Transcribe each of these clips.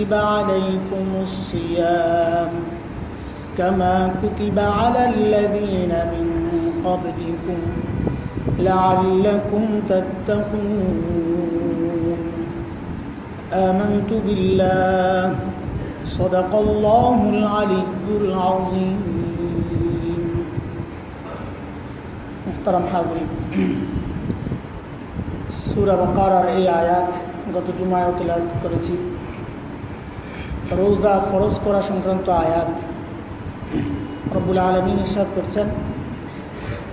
كتب عليكم الصيام كما كتب على الذين من قبلكم لعلكم تتقون امنت بالله صدق الله العلي العظيم محترم حاضرين সুরা বকারার এই আয়াত গত জুমায় তেলাওয়াত করেছি রোজা ফরজ করা সংক্রান্ত আয়াত রব্বুল আলমিন ইরশাদ করছেন।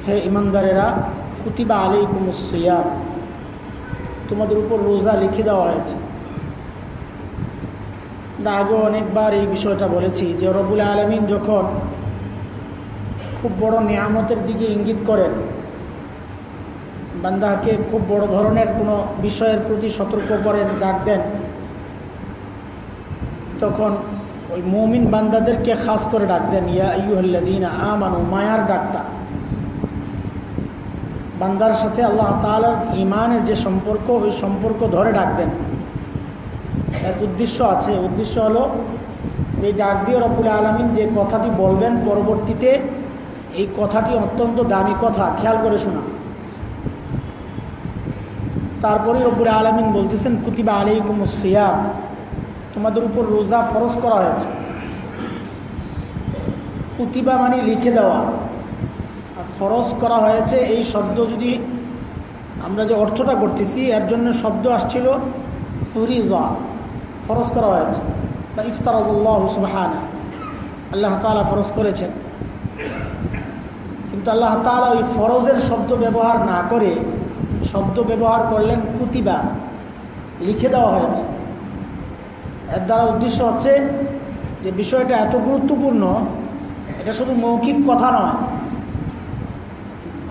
হে ইমানদারেরা কুতিবা আলাইকুম সিয়াম। তোমাদের উপর রোজা লিখে দেওয়া হয়েছে। আমরা আগেও অনেকবার এই বিষয়টা বলেছি যে রবুল আলমিন যখন খুব বড় নিয়ামতের দিকে ইঙ্গিত করেন, বান্দাকে খুব বড় ধরনের কোনো বিষয়ের প্রতি সতর্ক করেন ডাক দেন তখন ওই মৌমিন বান্দাদেরকে খাস করে ডাক দেন, ইয়া ইউহল্লাদিন আমানু, মায়ার ডাকটা। বান্দার সাথে আল্লাহ তালার ইমানের যে সম্পর্ক, ওই সম্পর্ক ধরে ডাক দেন। এক উদ্দেশ্য আছে, উদ্দেশ্য হলো যে ডাক দিয়ে রব্বুল আলমিন যে কথাটি বলবেন পরবর্তীতে, এই কথাটি অত্যন্ত দামি কথা, খেয়াল করে শোনা। তারপরে রব্বুল আলমিন বলতেছেন, কুতিবা আলাইকুম সিয়াম। তোমাদের উপর রোজা ফরজ করা হয়েছে। কুতিবা মানে লিখে দেওয়া। আর ফরজ করা হয়েছে, এই শব্দ যদি আমরা যে অর্থটা করতেছি, এর জন্য শব্দ আসছিল ফরিজা, ফরজ করা হয়েছে। বা ইফতারাজুল্লাহ সুবাহান আল্লাহ তালা ফরজ করেছেন। কিন্তু আল্লাহ তালা ওই ফরজের শব্দ ব্যবহার না করে, শব্দ ব্যবহার করলেন কুতিবা লিখে দেওয়া হয়েছে। এর দ্বারা উদ্দেশ্য হচ্ছে যে বিষয়টা এত গুরুত্বপূর্ণ, এটা শুধু মৌখিক কথা নয়।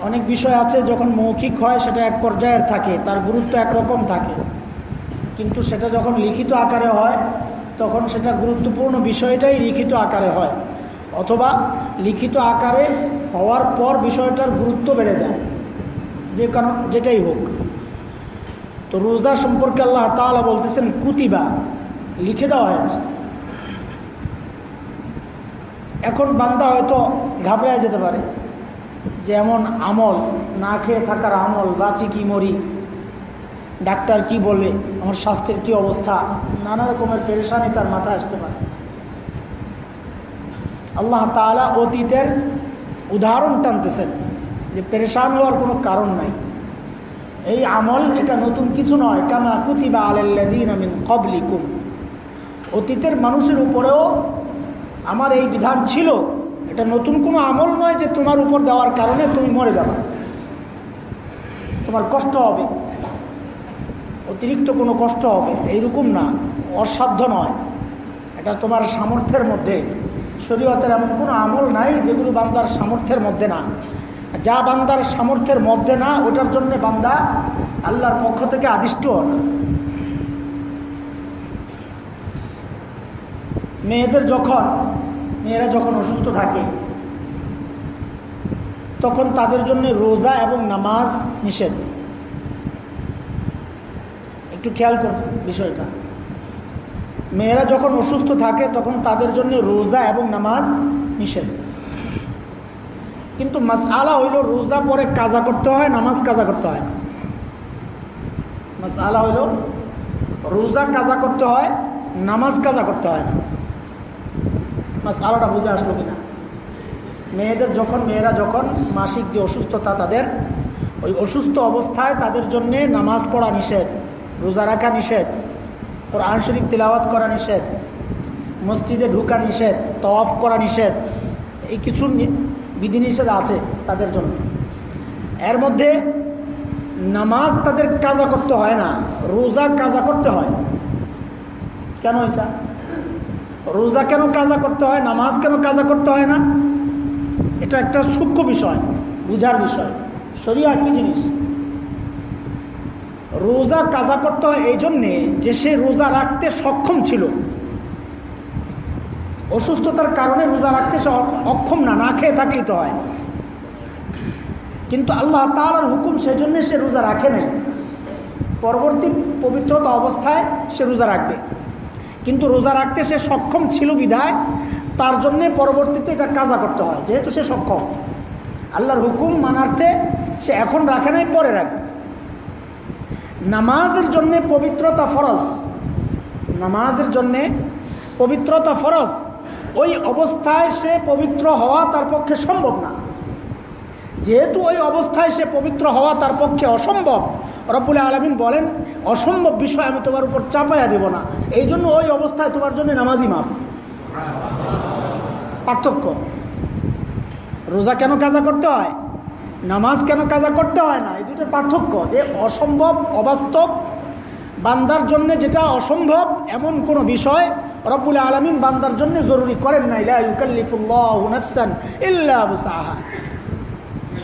অনেক বিষয় আছে যখন মৌখিক হয় সেটা এক পর্যায়ের থাকে, তার গুরুত্ব একরকম থাকে। কিন্তু সেটা যখন লিখিত আকারে হয়, তখন সেটা গুরুত্বপূর্ণ বিষয়টাই লিখিত আকারে হয়। অথবা লিখিত আকারে হওয়ার পর বিষয়টার গুরুত্ব বেড়ে যায়, যে কারণ যেটাই হোক। তো রোজা সম্পর্কে আল্লাহ তালা বলতেছেন, কুতিবা। লিখে দেওয়া হয়েছে। এখন বান্দা হয়তো ঘাবড়ায় যেতে পারে যে এমন আমল, না খেয়ে থাকার আমল, বাঁচি কি, মরি। ডাক্তার কি বলবে আমার স্বাস্থ্যের কি অবস্থা? নানা রকমের পেরেশানি তার মাথায় আসতে পারে। আল্লাহ তালা অতীতের উদাহরণ টানতেছেন যে পেরেশান হওয়ার কোনো কারণ নাই। এই আমল এটা নতুন কিছু নয়। কামা কুতিবা আলাল্লাযীনা মিন ক্বাবলিকুম। অতীতের মানুষের উপরেও আমার এই বিধান ছিল। এটা নতুন কোনো আমল নয় যে তোমার উপর দেওয়ার কারণে তুমি মরে যাবে। তোমার কষ্ট হবে। অতিরিক্ত কোনো কষ্ট হবে। এইরকম না। অসাধ্য নয়। এটা তোমার সামর্থ্যের মধ্যে। শরীয়তের এমন কোনো আমল নাই যেগুলো বান্দার সামর্থ্যের মধ্যে না। যা বান্দার সামর্থ্যের মধ্যে না, ওটার জন্য বান্দা আল্লাহর পক্ষ থেকে আদিষ্ট না। মেয়েদের যখন, মেয়েরা যখন অসুস্থ থাকে, তখন তাদের জন্য রোজা এবং নামাজ নিষেধ। একটু খেয়াল কর বিষয়টা। মেয়েরা যখন অসুস্থ থাকে, তখন তাদের জন্য রোজা এবং নামাজ নিষেধ। কিন্তু মাস আলা হইল রোজা পরে কাজা করতে হয়, নামাজ কাজা করতে হয় না। মাস আলা হইল রোজা কাজা করতে হয়, নামাজ কাজা করতে হয় না। মাস আলাটা বুঝে আসলো কিনা? মেয়েদের যখন, মেয়েরা যখন মাসিক যে অসুস্থতা তাদের, ওই অসুস্থ অবস্থায় তাদের জন্যে নামাজ পড়া নিষেধ, রোজা রাখা নিষেধ ওর আংশরিক তিলাওয়াত করা নিষেধ, মসজিদে ঢুকা নিষেধ তফ করা নিষেধ, এই কিছু বিধিনিষেধ আছে তাদের জন্য। এর মধ্যে নামাজ তাদের কাজা করতে হয় না, রোজা কাজা করতে হয়। কেন এটা? রোজা কেন কাজা করতে হয়, নামাজ কেন কাজা করতে হয় না? এটা একটা সূক্ষ্ম বিষয়, বুঝার বিষয়। শরিয়া কি জিনিস? রোজা কাজা করতে হয় এই জন্যে যে সে রোজা রাখতে সক্ষম ছিল। অসুস্থতার কারণে রোজা রাখতে সে অক্ষম না না খেয়ে থাকলেই তো হয়। কিন্তু আল্লাহ তালার হুকুম সেজন্য সে রোজা রাখে নাই। পরবর্তী পবিত্রতা অবস্থায় সে রোজা রাখবে। কিন্তু রোজা রাখতে সে সক্ষম ছিল বিধায় তার জন্যে পরবর্তীতে এটা কাজা করতে হয়, যেহেতু সে সক্ষম। আল্লাহর হুকুম মানার্থে সে এখন রাখে নাই, পরে রাখবে। নামাজের জন্যে পবিত্রতা ফরজ। নামাজের জন্যে পবিত্রতা ফরজ। ওই অবস্থায় সে পবিত্র হওয়া তার পক্ষে সম্ভব না। যেহেতু ওই অবস্থায় সে পবিত্র হওয়া তার পক্ষে অসম্ভব, রব্বুল আলমিন বলেন, অসম্ভব বিষয় আমি তোমার উপর চাপাইয়া দেব না। এই জন্য ওই অবস্থায় তোমার জন্য নামাজই মাফ। পার্থক্য, রোজা কেন কাজা করতে হয়? নামাজ কেন কাজা করতে হয় না? এই দুটোর পার্থক্য, যে অসম্ভব, অবাস্তব, বান্দার জন্য যেটা অসম্ভব, এমন কোনো বিষয় রব্বুল আলমিন বান্দার জন্য জরুরি করেন না ইলাইকাল্লিফুল্লাহসান ইল্লাহা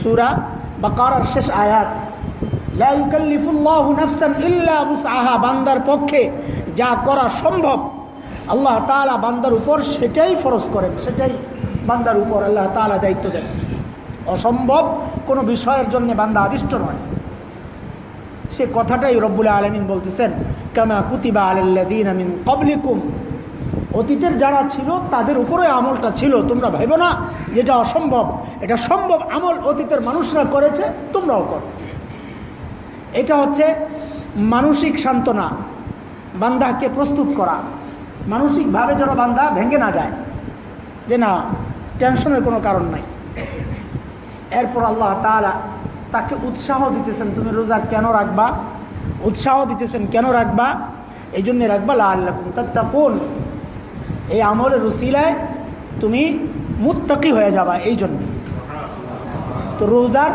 সুরা বা কারার শেষ আয়াত। আহা বান্দার পক্ষে যা করা সম্ভব, আল্লাহ তালা বান্দার উপর সেটাই ফরজ করেন, সেটাই বান্দার উপর আল্লাহ তালা দায়িত্ব দেন। অসম্ভব কোনো বিষয়ের জন্য বান্দা আদিষ্ট নয়। সে কথাটাই রব্বুল আলমিন বলতেছেন, কামা কুতিবা আলিন আমিন কবলিকুম অতীতের যারা ছিল, তাদের উপরে আমলটা ছিল। তোমরা ভেবো না যেটা অসম্ভব। এটা সম্ভব আমল অতীতের মানুষরা করেছে, তোমরাও করো। এটা হচ্ছে মানসিক সান্ত্বনা, বান্দাকে প্রস্তুত করা। মানসিকভাবে যেন বান্দা ভেঙে না যায়, যে না, টেনশনের কোনো কারণ নাই। এরপর আল্লাহ তালা তাকে উৎসাহ দিতেছেন, তুমি রোজা কেন রাখবা? উৎসাহ দিতেছেন, কেন রাখবা? এই জন্যে রাখবা লাল্লাহ কোন এই আমলের রুসিলায় তুমি মুত্তাকি হয়ে যাবা এই জন্য। তো রোজার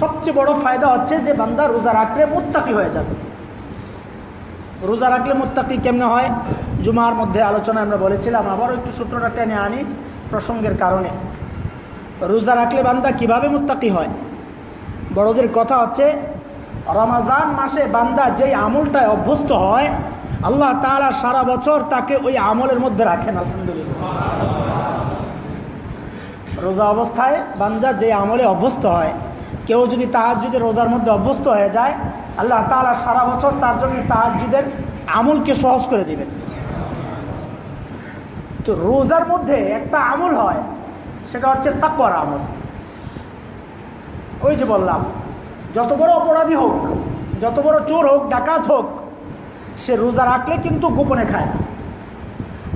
সবচেয়ে বড় ফায়দা হচ্ছে যে বান্দা রোজা রাখলে মুত্তাকি হয়ে যাবে। রোজা রাখলে মুত্তাকি কেমনে হয়? জুমার মধ্যে আলোচনা আমরা বলেছিলাম, আবারও একটু সূত্রটা টেনে আনি প্রসঙ্গের কারণে। রোজা রাখলে বান্দা কীভাবে মুত্তাকি হয়? বড়দের কথা হচ্ছে, রমাজান মাসে বান্দা যেই আমলটায় অভ্যস্ত হয় আল্লাহ তালা সারা বছর তাকে ওই আমলের মধ্যে রাখেন, আলহামদুলিল্লাহ। রোজা অবস্থায় বান্দা যে আমলে অভ্যস্ত হয়, কেউ যদি তাহাজুদের রোজার মধ্যে অভ্যস্ত হয়ে যায়, আল্লাহ তালা সারা বছর তার জন্য তাহাজুদের আমলকে সহজ করে দিবেন। তো রোজার মধ্যে একটা আমল হয়, সেটা হচ্ছে তাকওয়ার আমল। ওই যে বললাম, যত বড় অপরাধী হোক, যত বড় চোর হোক, ডাকাত হোক সে রোজা রাখলে কিন্তু গোপনে খায়।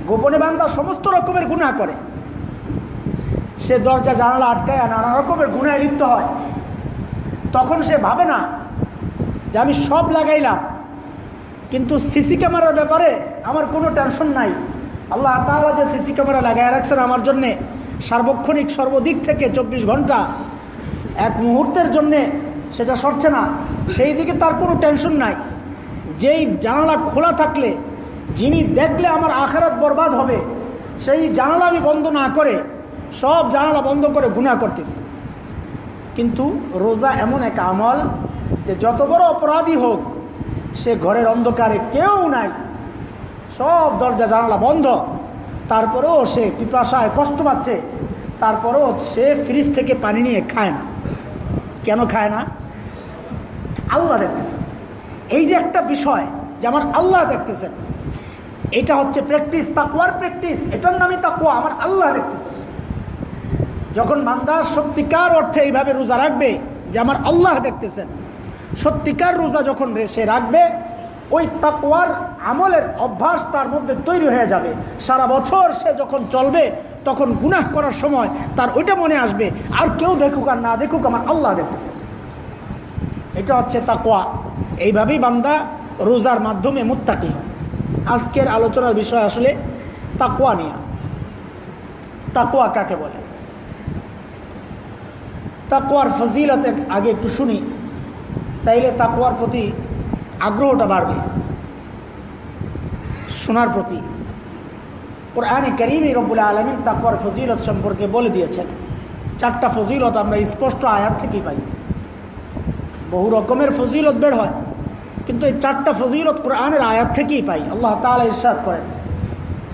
গোপনে বান্দা সমস্ত রকমের গুণা করে। সে দরজা, জানালা আটকায়, নানা রকমের গুণায় লিপ্ত হয়। তখন সে ভাবে না যে আমি সব লাগাইলাম, কিন্তু সিসি ক্যামেরার ব্যাপারে আমার কোনো টেনশন নাই। আল্লাহ তাআলা যে সিসি ক্যামেরা লাগাই রাখছেন আমার জন্যে সার্বক্ষণিক সর্বদিক থেকে চব্বিশ ঘণ্টা, এক মুহূর্তের জন্যে সেটা সরছে না। সেই দিকে তার কোনো টেনশন নাই। যেই জানালা খোলা থাকলে, যিনি দেখলে আমার আখেরাত বরবাদ হবে, সেই জানালা আমি বন্ধ না করে, সব জানালা বন্ধ করে গুণা করতেছি। কিন্তু রোজা এমন এক আমল যে যত বড় অপরাধী হোক, সে ঘরের অন্ধকারে কেউ নাই। সব দরজা জানালা বন্ধ। তারপরেও সে পিপাসায় কষ্ট পাচ্ছে। তারপরেও সে ফ্রিজ থেকে পানি নিয়ে খায় না। কেন খায় না? আল্লাহ দেখতেছেন এই যে একটা বিষয় যে আমার আল্লাহ দেখতেছেন, এটা হচ্ছে প্র্যাকটিস তাকুয়ার প্র্যাকটিস এটার নামই তাকুয়া আমার আল্লাহ দেখতেছেন। যখন বান্দার সত্যিকার অর্থে এইভাবে রোজা রাখবে যে আমার আল্লাহ দেখতেছেন, সত্যিকার রোজা যখন সে রাখবে, ওই তাকুয়ার আমলের অভ্যাস তার মধ্যে তৈরি হয়ে যাবে। সারা বছর সে যখন চলবে, তখন গুনাহ করার সময় তার ওইটা মনে আসবে, আর কেউ দেখুক আর না দেখুক, আমার আল্লাহ দেখতেছে এটা হচ্ছে তাকুয়া এইভাবেই বান্দা রোজার মাধ্যমে মুত্তাকি হয়। আজকের আলোচনার বিষয় আসলে তাকুয়া নিয়ে। তাকুয়া কাকে বলে? তাকুয়ার ফজিলতে আগে একটু শুনি। তাইলে তাকুয়ার প্রতি আগ্রহটা বাড়বে। শোনার প্রতি। কোরআনে করিমই রব্বুল আলমিন তাকুয়ার ফজিলত সম্পর্কে বলে দিয়েছেন। চারটা ফজিলত আমরা স্পষ্ট আয়াত থেকেই পাই। বহু রকমের ফজিলত বের হয়। কিন্তু এই চারটা ফজিলত কোরআনের আয়াত থেকেই পাই আল্লাহ তাআলা ইরশাদ করেন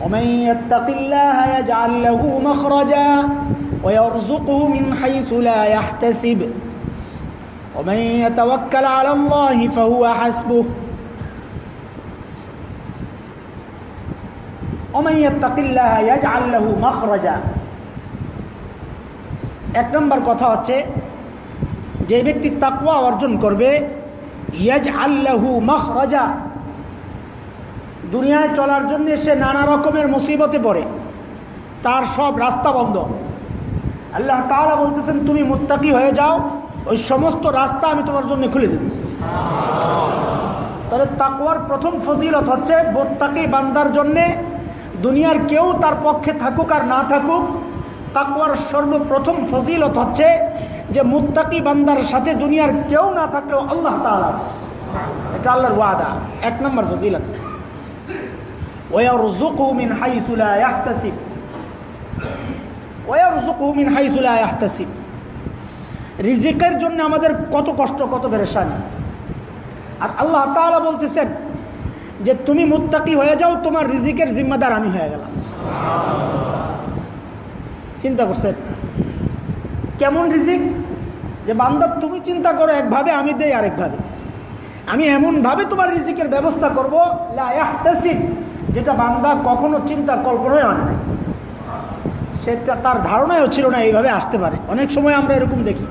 ومن يتق الله يجعل له مخرجا ويرزقه من حيث لا يحتسب ومن يتوكل على الله فهو حسبه ومن يتق الله يجعل له مخرجا এক নম্বর কথা হচ্ছে যে ব্যক্তি তাকওয়া অর্জন করবে ইয়াজ আল্লাহু মখরাজা। দুনিয়ায় চলার জন্য সে নানা রকমের মুসিবতে পড়ে। তার সব রাস্তা বন্ধ। আল্লাহ তাআলা বলতেছেন, তুমি মুত্তাকি হয়ে যাও, ওই সমস্ত রাস্তা আমি তোমার জন্য খুলে দেব। তাহলে তাকওয়ার প্রথম ফজিলত হচ্ছে, মোত্তাকি বান্দার জন্যে দুনিয়ার কেউ তার পক্ষে থাকুক আর না থাকুক, তাকওয়ার সর্বপ্রথম ফজিলত হচ্ছে যে মুত্তাকি বান্দার সাথে দুনিয়ার কেউ না থাকলেও আল্লাহ তাল আছে। এটা আল্লাহর ওয়াদা, এক নম্বর ফজিলত। মিন হাইসুলা ইয়াহতাসিব। মিন হাইসুলা ইয়াহতাসিব। রিজিকের জন্য আমাদের কত কষ্ট, কত বেরেশানি আর আল্লাহ তালা বলতেছেন যে তুমি মুত্তাকি হয়ে যাও, তোমার রিজিকের জিম্মাদার আমি হয়ে গেলাম। চিন্তা করছেন? কেমন রিজিক? যে বান্দার তুমি চিন্তা করো, একভাবে আমি দেই আরেকভাবে। আমি এমনভাবে তোমার রিজিকের ব্যবস্থা করব যেটা বান্দা কখনো চিন্তা কল্পনায় আনে নাই। সে তার ধারণায়ও ছিল না এইভাবে আসতে পারে। অনেক সময় আমরা এরকম দেখি।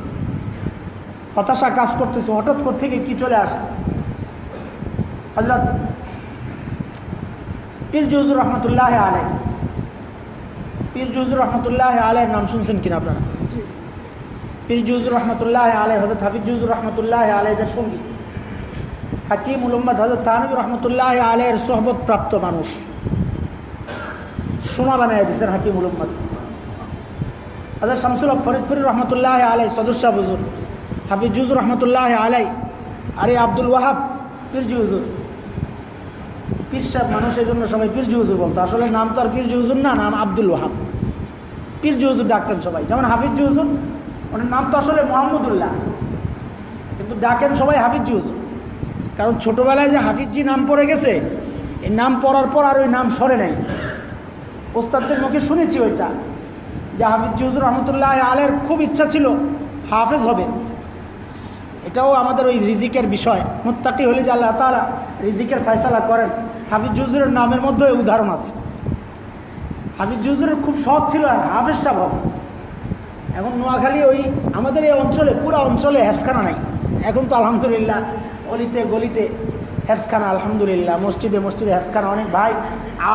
হতাশা কাজ করতেছে, হঠাৎ থেকে কি চলে আসে? হজরত পীর জুজুর রহমতুল্লাহ আলাই পীর জুজুর রহমতুল্লাহ আলের নাম শুনছেন কিনা আপনারা? পীর জুজুর রহমতুল্লাহ আলাই হজরত হাফিজ জুজুর রহমতুল্লাহ আলাইদের সঙ্গী। হাকিম উলম্মদ হজরত তানবী রহমতুল্লাহ আলের সোহবত প্রাপ্ত মানুষ। সোনা বানাই দিয়েছেন হাকিম উলম্মদ হজরত শামসুল ফরিদপুরি রহমতুল্লাহ আলাই সদস্য বুজুর হাফিজ জুজুর রহমতুল্লাহ আলাই আরে আব্দুল ওয়াহাব, পীর জুজুর পীর সাহেব মানুষের জন্য সবাই পীর জুজুর বলতো। আসলে নাম তো আর পীর জুজুর না, নাম আব্দুল ওয়াহাব। পীর জুজুর ডাকতেন সবাই। যেমন হাফিজ জুজুর ওনার নাম তো আসলে মোহাম্মদুল্লাহ। কিন্তু ডাকেন সবাই হাফিজ জুজুর কারণ ছোটোবেলায় যে হাফিজজি নাম পড়ে গেছে, এই নাম পড়ার পর আর ওই নাম সরে নেই। ওস্তাদদের মুখে শুনেছি ওইটা, যে হাফিজ জুজুর রহমতুল্লাহ আলের খুব ইচ্ছা ছিল হাফেজ হবে। এটাও আমাদের ওই রিজিকের বিষয়। মুত্তাকি হলে যে আল্লাহ তালা রিজিকের ফয়সালা করেন হাফিজ জুজুরের নামের মধ্যে উদাহরণ আছে। হাফিজ জুজুরের খুব শখ ছিল হাফেজ সাহ এখন নোয়াখালী ওই আমাদের এই অঞ্চলে, পুরো অঞ্চলে হেফসখানা নাই। এখন তো আলহামদুলিল্লাহ, অলিতে গলিতে হেফসখানা, আলহামদুলিল্লাহ। মসজিদে মসজিদে হেফসখানা। অনেক ভাই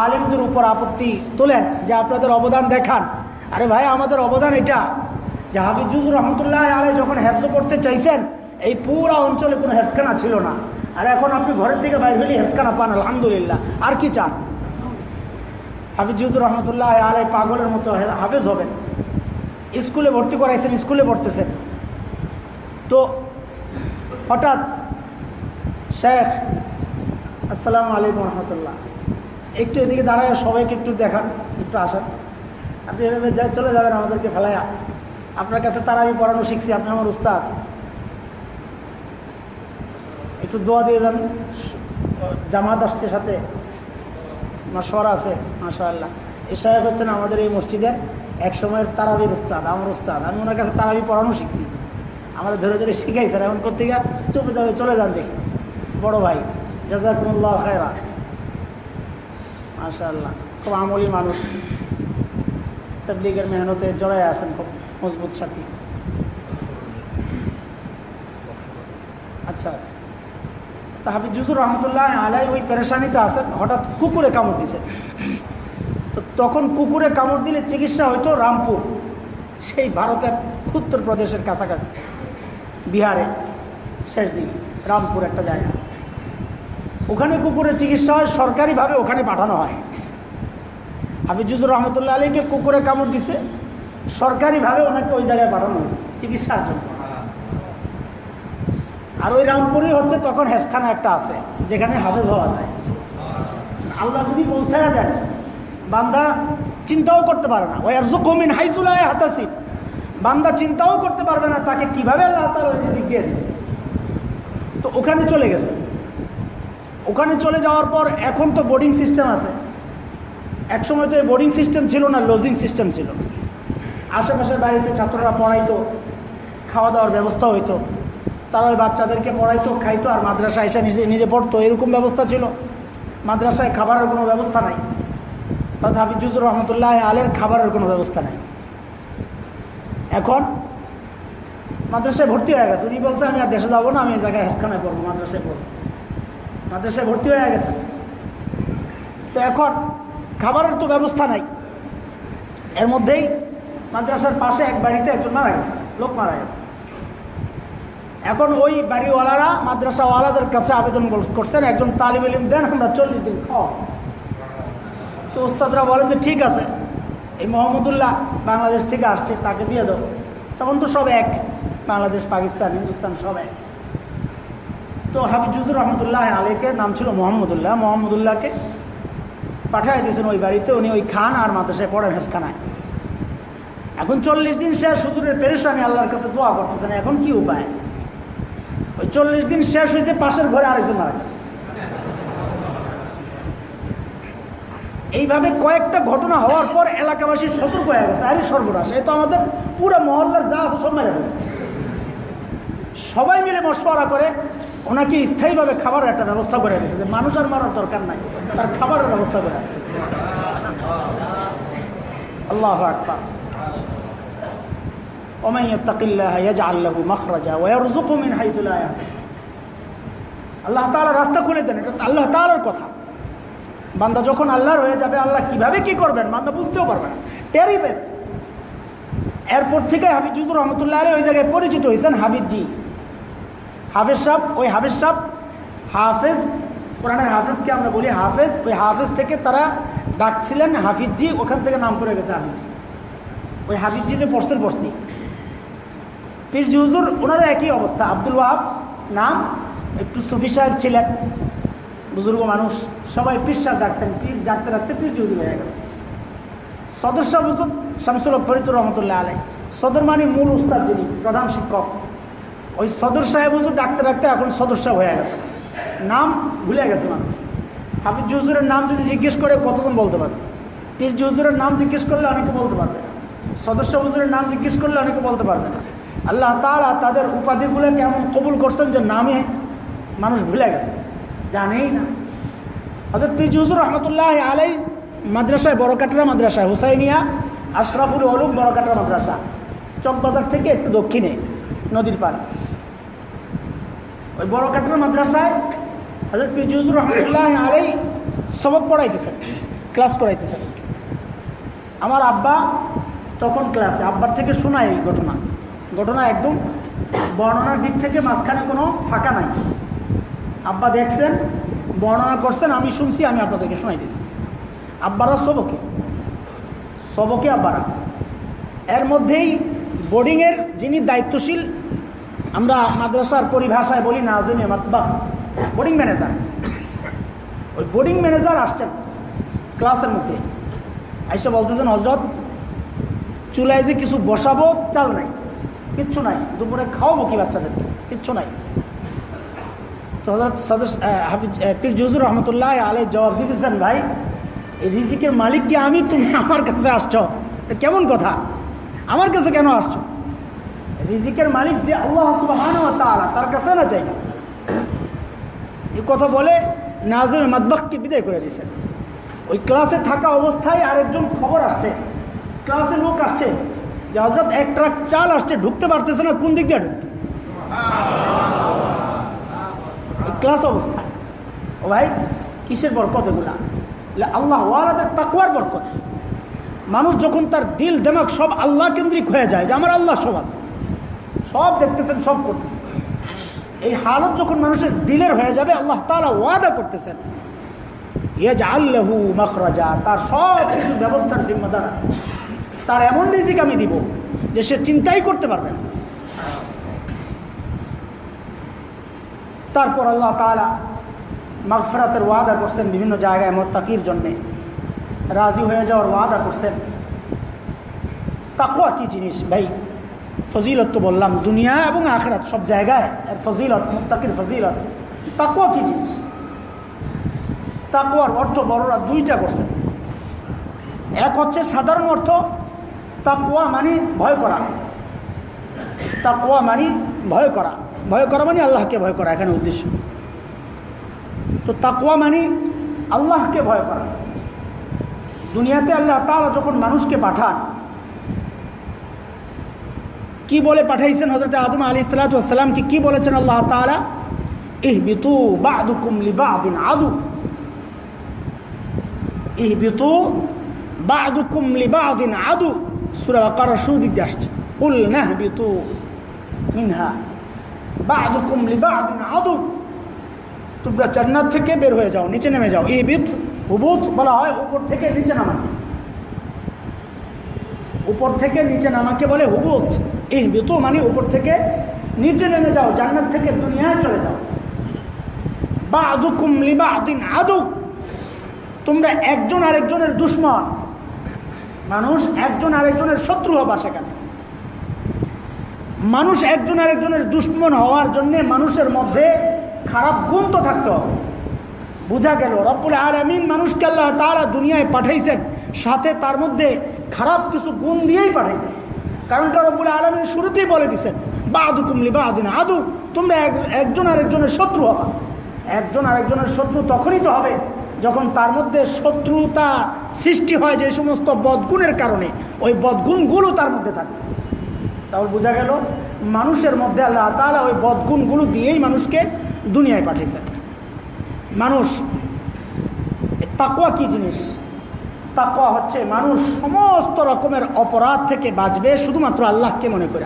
আলেমদের উপর আপত্তি তোলেন যে আপনাদের অবদান দেখান। আরে ভাই, আমাদের অবদান এটা যে হাফিজুজুর রহমতুল্লাহ আলে যখন হেফজ করতে চাইছেন, এই পুরা অঞ্চলে কোনো হেফখানা ছিল না। আর এখন আপনি ঘরের থেকে বাইর হলে হেফখানা পান, আলহামদুলিল্লাহ। আর কি চান? হাফিজুজুর রহমতুল্লাহ আলাই পাগলের মতো হাফেজ হবেন। স্কুলে ভর্তি করাইছেন, স্কুলে পড়তেছেন। তো হঠাৎ শেখ, আসসালামু আলাইকুম রহমতুল্লাহ। একটু এদিকে দাঁড়ায়, সবাইকে একটু দেখান, একটু আসেন। আপনি এভাবে যাই চলে যাবেন আমাদেরকে ফেলায়া। আপনার কাছে তারা আমি পড়ানো শিখছি, আপনি আমার উস্তাদ। একটু দোয়া দিয়ে যান, জামাত আসছে সাথে। মাসওয়ার আছে মাসা আল্লাহ এ সাহেব হচ্ছেন আমাদের এই মসজিদের এক সময়ের তারাবির উস্তাদ আমার উস্তাদ আমি ওনার কাছে তারাবি পড়ানো শিখছি। আমাদের ধরে ধরে শিখাইছেন এখন কোথেকে চুপে যাবে, চলে যান দেখি। বড় ভাই, জাজাকুমুল্লাহ খায়রা। মাশা আল্লাহ খুব আমলি মানুষ। তবলিগের মেহনতে জড়াই আছেন খুব মজবুত সাথী। আচ্ছা আচ্ছা। তা হাফিজুজুর রহমতুল্লাহ আলাই ওই পেরেশানিতে আসেন হঠাৎ কুকুরে কামড় দিছে। তখন কুকুরে কামড় দিলে চিকিৎসা হইতো রামপুর, সেই ভারতের উত্তরপ্রদেশের কাছাকাছি, বিহারে, শেষ দিন, রামপুর একটা জায়গা। ওখানে কুকুরের চিকিৎসা হয়, সরকারিভাবে ওখানে পাঠানো হয়। হাফিজুজুর রহমতুল্লাহ আলীকে কুকুরে কামড় দিছে, সরকারিভাবে ওনাকে ওই জায়গায় পাঠানো হয়েছে, চিকিৎসার জন্য। আর ওই রামপুরই হচ্ছে তখন হেসখানা একটা আছে, যেখানে হাফেজ হওয়া যায়। আল্লাহ যদি পৌঁছায়া দেন বান্দা চিন্তাও করতে পারে না। ওই আর কমিন হাইজুলায় হাতাসি বান্দা চিন্তাও করতে পারবে না, তাকে কীভাবে আল্লাহ ওই রিজিক দিয়ে দেবে? তো ওখানে চলে গেছে। ওখানে চলে যাওয়ার পর এখন তো বোর্ডিং সিস্টেম আছে। এক সময় তো এই বোর্ডিং সিস্টেম ছিল না লজিং সিস্টেম ছিল। আশেপাশের বাড়িতে ছাত্ররা পড়াইতো খাওয়া দাওয়ার ব্যবস্থা হইতো। তারা ওই বাচ্চাদেরকে পড়াইতো, খাইতো আর মাদ্রাসা এসে নিজে নিজে পড়তো। এরকম ব্যবস্থা ছিল। মাদ্রাসায় খাবারের কোনো ব্যবস্থা নাই। অর্থাৎ হাফিজুজুর রহমতুল্লাহ আলের খাবারের কোনো ব্যবস্থা নাই। এখন মাদ্রাসায় ভর্তি হয়ে গেছে। উনি বলছে, আমি আর দেশে যাব না, আমি এই জায়গায় হেসখানায় পড়ব, মাদ্রাসায় পড়ব। মাদ্রাসায় ভর্তি হয়ে গেছে। তো এখন খাবারের তো ব্যবস্থা নাই। এর মধ্যেই মাদ্রাসার পাশে এক বাড়িতে একজন মারা গেছে, লোক মারা গেছে। এখন ওই বাড়িওয়ালারা মাদ্রাসাওয়ালাদের কাছে আবেদন করছেন, একজন তালিম ইলিম দেন, আমরা চল্লিশ দিন খাওয়া তো ওস্তাদরা বলেন যে, ঠিক আছে, এই মোহাম্মদুল্লাহ বাংলাদেশ থেকে আসছে, তাকে দিয়ে দাও। তখন তো সব এক, বাংলাদেশ, পাকিস্তান, হিন্দুস্তান সব এক। তো হাফিজুজুর রহমতুল্লাহ আলীকে নাম ছিল মোহাম্মদুল্লাহ, মোহাম্মদুল্লাহকে পাঠাই দিয়েছেন ওই বাড়িতে। উনি ওই খান আর মাদ্রাসায় পড়েন হেসখানায়। এখন চল্লিশ দিন শেষ সুদূরের পেরেশানি, আল্লাহর কাছে দোয়া করতেছেন। এখন কি উপায়? ওই চল্লিশ দিন শেষ হয়েছে, পাশের ঘরে আরেকজন মারা গেছে। এইভাবে কয়েকটা ঘটনা হওয়ার পর এলাকাবাসী সতর্ক হয়ে গেছে আরে সর্বনাশ এই তো আমাদের পুরো মহল্লার যা আছে সব মেরে সবাই মিলে মশওয়ারা করে ওনাকে স্থায়ীভাবে খাবারের একটা ব্যবস্থা করে দিয়েছে যে মানুষ আর মারার দরকার নাই তার খাবারের ব্যবস্থা করে আল্লাহ আকবার ومن يتق الله يجعل له مخرجا ويرزقه من حيث لا يحتسب আল্লাহ তাআলা রাস্তা খুলে দেন এটা আল্লাহ তাআলার কথা বান্দা যখন আল্লাহর হয়ে যাবে, আল্লাহ কীভাবে কি করবেন? বান্দা বুঝতেও পারবে না। টেরিবেন এরপর থেকে হাফিজুজুর রহমতুল্লাহ আলী ওই জায়গায় পরিচিত হয়েছেন হাফিজি হাফেজ সাহ ওই হাফেজ সাহ হাফেজ, কোরআনের হাফেজকে আমরা বলি হাফেজ। ওই হাফেজ থেকে তারা ডাকছিলেন হাফিজি ওখান থেকে নাম পড়ে গেছে হাফিজি ওই হাফিজি যে পড়ছেন পড়ছি। পীর হুজুর, ওনারও একই অবস্থা। আব্দুল ওয়াহাব, নাম একটু সুফি সাহেব ছিলেন। বুজুর্গ মানুষ, সবাই পীর সাহেব ডাকতেন পীর ডাকতে ডাকতে পীর হুজুর হয়ে গেছে। সদর সাহেব হুজুর শামসুল ফরিদুর রহমতুল্লাহ আলাই সদর মানে মূল উস্তাদ যিনি, প্রধান শিক্ষক। ওই সদর সাহেব হুজুর ডাকতে ডাকতে এখন সদর সাহেব হয়ে গেছে। নাম ভুলে গেছে মানুষ। হাফিজ হুজুরের নাম যদি জিজ্ঞেস করে, কতজন বলতে পারবে? পীর হুজুরের নাম জিজ্ঞেস করলে অনেকে বলতে পারবে সদস্য হুজুরের নাম জিজ্ঞেস করলে অনেকে বলতে পারবে না। আল্লাহ তারা তাদের উপাধিগুলো কেমন কবুল করছেন যে নামে মানুষ ভুলে গেছে। জানেই না। হজরত হুজুর রহমতুল্লাহ আলাই মাদ্রাসায় বড়কাটরা মাদ্রাসায়, হুসাইনিয়া, আশরাফুল অলুম বড়কাটরা মাদ্রাসা, চকবাজার থেকে একটু দক্ষিণে, নদীর পার ওই বড়কাটরা মাদ্রাসায় হজরত হুজুর রহমতুল্লাহ আলাই সবক পড়াইতেছেন, ক্লাস করাইতেছেন। আমার আব্বা তখন ক্লাসে, আব্বার থেকে শোনায় এই ঘটনা। ঘটনা একদম বর্ণনার দিক থেকে মাঝখানে কোনো ফাঁকা নাই। আব্বা দেখছেন, বর্ণনা করছেন, আমি শুনছি, আমি আপনাদেরকে শোনাই দিয়েছি আব্বারা সবকে সবকে আব্বারা। এর মধ্যেই বোর্ডিংয়ের যিনি দায়িত্বশীল, আমরা মাদ্রাসার পরিভাষায় বলি নাজিমে মাতবাহ, বোর্ডিং ম্যানেজার। ওই বোর্ডিং ম্যানেজার আসছেন ক্লাসের মধ্যে। আইসা বলতেছেন হজরত চুলায় যে কিছু বসাবো, চাল নাই, কিচ্ছু নাই, দুপুরে খাওয়াবো কি বাচ্চাদেরকে? কিচ্ছু নাই। সদস্য হাফিজ জুজুর ভাই মালিক আমি? তুমি আমার কাছে আসছ। কেমন কথা? আমার কাছে কেন আসছো? মালিক যে সুবাহান তার কাছে না চাই এই কথা বলে নাজিম মাদবাককে বিদায় করে দিয়েছেন। ওই ক্লাসে থাকা অবস্থায় আরেকজন খবর আসছে। ক্লাসে লোক আসছে যে হজরত এক ট্রাক চাল আসছে, ঢুকতে পারতেছে না, কোন দিক দিয়ে ক্লাস অবস্থা। ও ভাই, কিসের বরকত এগুলা? আল্লাহ ওয়ালাদের তাকুয়ার বরকত। মানুষ যখন তার দিল দেমাক সব আল্লাহ কেন্দ্রিক হয়ে যায়, যে আমার আল্লাহ সব আছে। সব দেখতেছেন, সব করতেছেন। এই হালত যখন মানুষের দিলের হয়ে যাবে, আল্লাহ তালা ওয়াদা করতেছেন। ইয়ে যে আল্লাহু মখরাজা, তার সব কিছু ব্যবস্থার জিম্মাদার। তার এমন রিজিক আমি দিব, যে সে চিন্তাই করতে পারবে না। তারপর আল্লাহ তালা মাগফরাতের ওয়াদা করছেন বিভিন্ন জায়গায় মোত্তাকির জন্যে। রাজি হয়ে যাওয়ার ওয়াদা করছেন। তাকুয়া কি জিনিস ভাই? ফজিলত তো বললাম, দুনিয়া এবং আখরাত সব জায়গায় এর ফজিলত, মোত্তাকির ফজিলত। তাকুয়া কি জিনিস? তাকুয়ার অর্থ বড়রা দুইটা করছেন। এক হচ্ছে সাধারণ অর্থ তাকুয়া মানি ভয় করা। তাকুয়া মানি ভয় করা। ভয় করা মানে আল্লাহকে ভয় করা, এখানে উদ্দেশ্য। তো তাকুয়া মানি আল্লাহকে ভয় করা। দুনিয়াতে আল্লাহ তালা যখন মানুষকে পাঠান, কি বলে পাঠাইছেন হজরত আদম আলী সালাতামকে কি? বলেছেন আল্লাহ তালা ইহ বিতু বাদুকুম লিবাদিন আদু। ইহ বিতু বাদুকুম লিবাদিন আদু। সুরা দিক দিয়ে আসছে। উল নাহ বিতু মিনহা। বাদুকুম লিবাদিন আদু। তোমরা জান্নাত থেকে বের হয়ে যাও, নিচে নেমে যাও। এই বিদ হুবুত বলা হয়, উপর থেকে নিচে নামাকে। উপর থেকে নিচে নামাকে বলে হুবুত এই বিতু মানে উপর থেকে নিচে নেমে যাও, জান্নাত থেকে দুনিয়ায় চলে যাও। বা আদু কুমলি বা আদিন আদু। তোমরা একজন আরেকজনের দুশ্মন। মানুষ একজন আরেকজনের শত্রু হবা সেখানে। মানুষ একজন আরেকজনের দুশ্মন হওয়ার জন্যে মানুষের মধ্যে খারাপ গুণ তো থাকতে হবে। বোঝা গেল, রব্বুল আলমিন মানুষকে আল্লাহ তারা দুনিয়ায় পাঠাইছেন, সাথে তার মধ্যে খারাপ কিছু গুণ দিয়েই পাঠাইছেন। কারণটা রব্বুল আলমিন শুরুতেই বলে দিছেন বা আদু কুমলি বা আদিন আদু, তোমরা একজন আরেকজনের শত্রু হবা। একজন আরেকজনের শত্রু তখনই তো হবে যখন তার মধ্যে শত্রুতা সৃষ্টি হয় যে সমস্ত বদগুণের কারণে। ওই বদগুণগুলো তার মধ্যে থাকে তাহলে বোঝা গেল মানুষের মধ্যে আল্লাহ তালা ওই বদগুণগুলো দিয়েই মানুষকে দুনিয়ায় পাঠিয়েছেন। মানুষ তাকুয়া কি জিনিস? তাকুয়া হচ্ছে মানুষ সমস্ত রকমের অপরাধ থেকে বাঁচবে শুধুমাত্র আল্লাহকে মনে করে।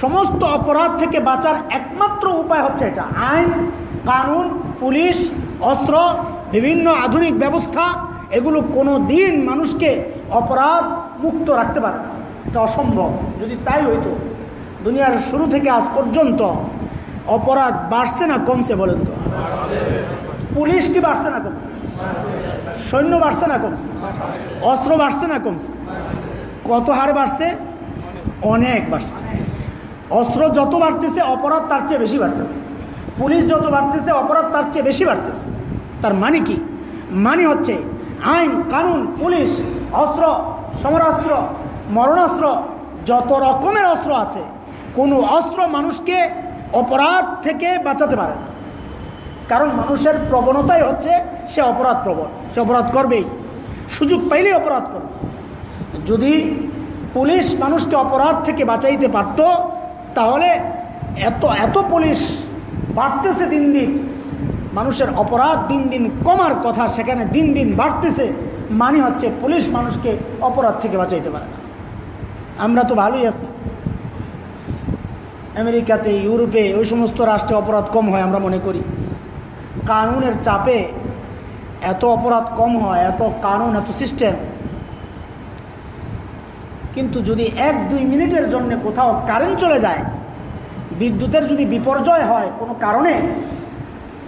সমস্ত অপরাধ থেকে বাঁচার একমাত্র উপায় হচ্ছে এটা। আইন, কানুন, পুলিশ, অস্ত্র, বিভিন্ন আধুনিক ব্যবস্থা, এগুলো কোনো দিন মানুষকে অপরাধ মুক্ত রাখতে পারে এটা অসম্ভব। যদি তাই হইতো, দুনিয়ার শুরু থেকে আজ পর্যন্ত অপরাধ বাড়ছে না কমছে বলেন তো? পুলিশ কি বাড়ছে না কমছে? সৈন্য বাড়ছে না কমছে? অস্ত্র বাড়ছে না কমছে? কত হার বাড়ছে? অনেক বাড়ছে। অস্ত্র যত বাড়তেছে, অপরাধ তার চেয়ে বেশি বাড়তেছে। পুলিশ যত বাড়তেছে, অপরাধ তার চেয়ে বেশি বাড়তেছে। তার মানে কি? মানে হচ্ছে আইন, কানুন, পুলিশ, অস্ত্র, সমরাস্ত্র মরণাস্ত্র, যত রকমের অস্ত্র আছে, কোনো অস্ত্র মানুষকে অপরাধ থেকে বাঁচাতে পারে না। কারণ মানুষের প্রবণতাই হচ্ছে, সে অপরাধ প্রবণ, সে অপরাধ করবেই। সুযোগ পাইলেই অপরাধ করবে। যদি পুলিশ মানুষকে অপরাধ থেকে বাঁচাইতে পারত, তাহলে এত এত পুলিশ বাড়তেছে দিন দিন। মানুষের অপরাধ দিন দিন কমার কথা সেখানে দিন দিন বাড়তেছে। মানে হচ্ছে পুলিশ মানুষকে অপরাধ থেকে বাঁচাইতে পারে না। আমরা তো ভালোই আছি। আমেরিকাতে, ইউরোপে ওই সমস্ত রাষ্ট্রে অপরাধ কম হয় আমরা মনে করি। কানুনের চাপে এত অপরাধ কম হয়, এত কানুন, এত সিস্টেম। কিন্তু যদি এক, দুই মিনিটের জন্য কোথাও কারেন্ট চলে যায়, বিদ্যুতের যদি বিপর্যয় হয় কোনো কারণে,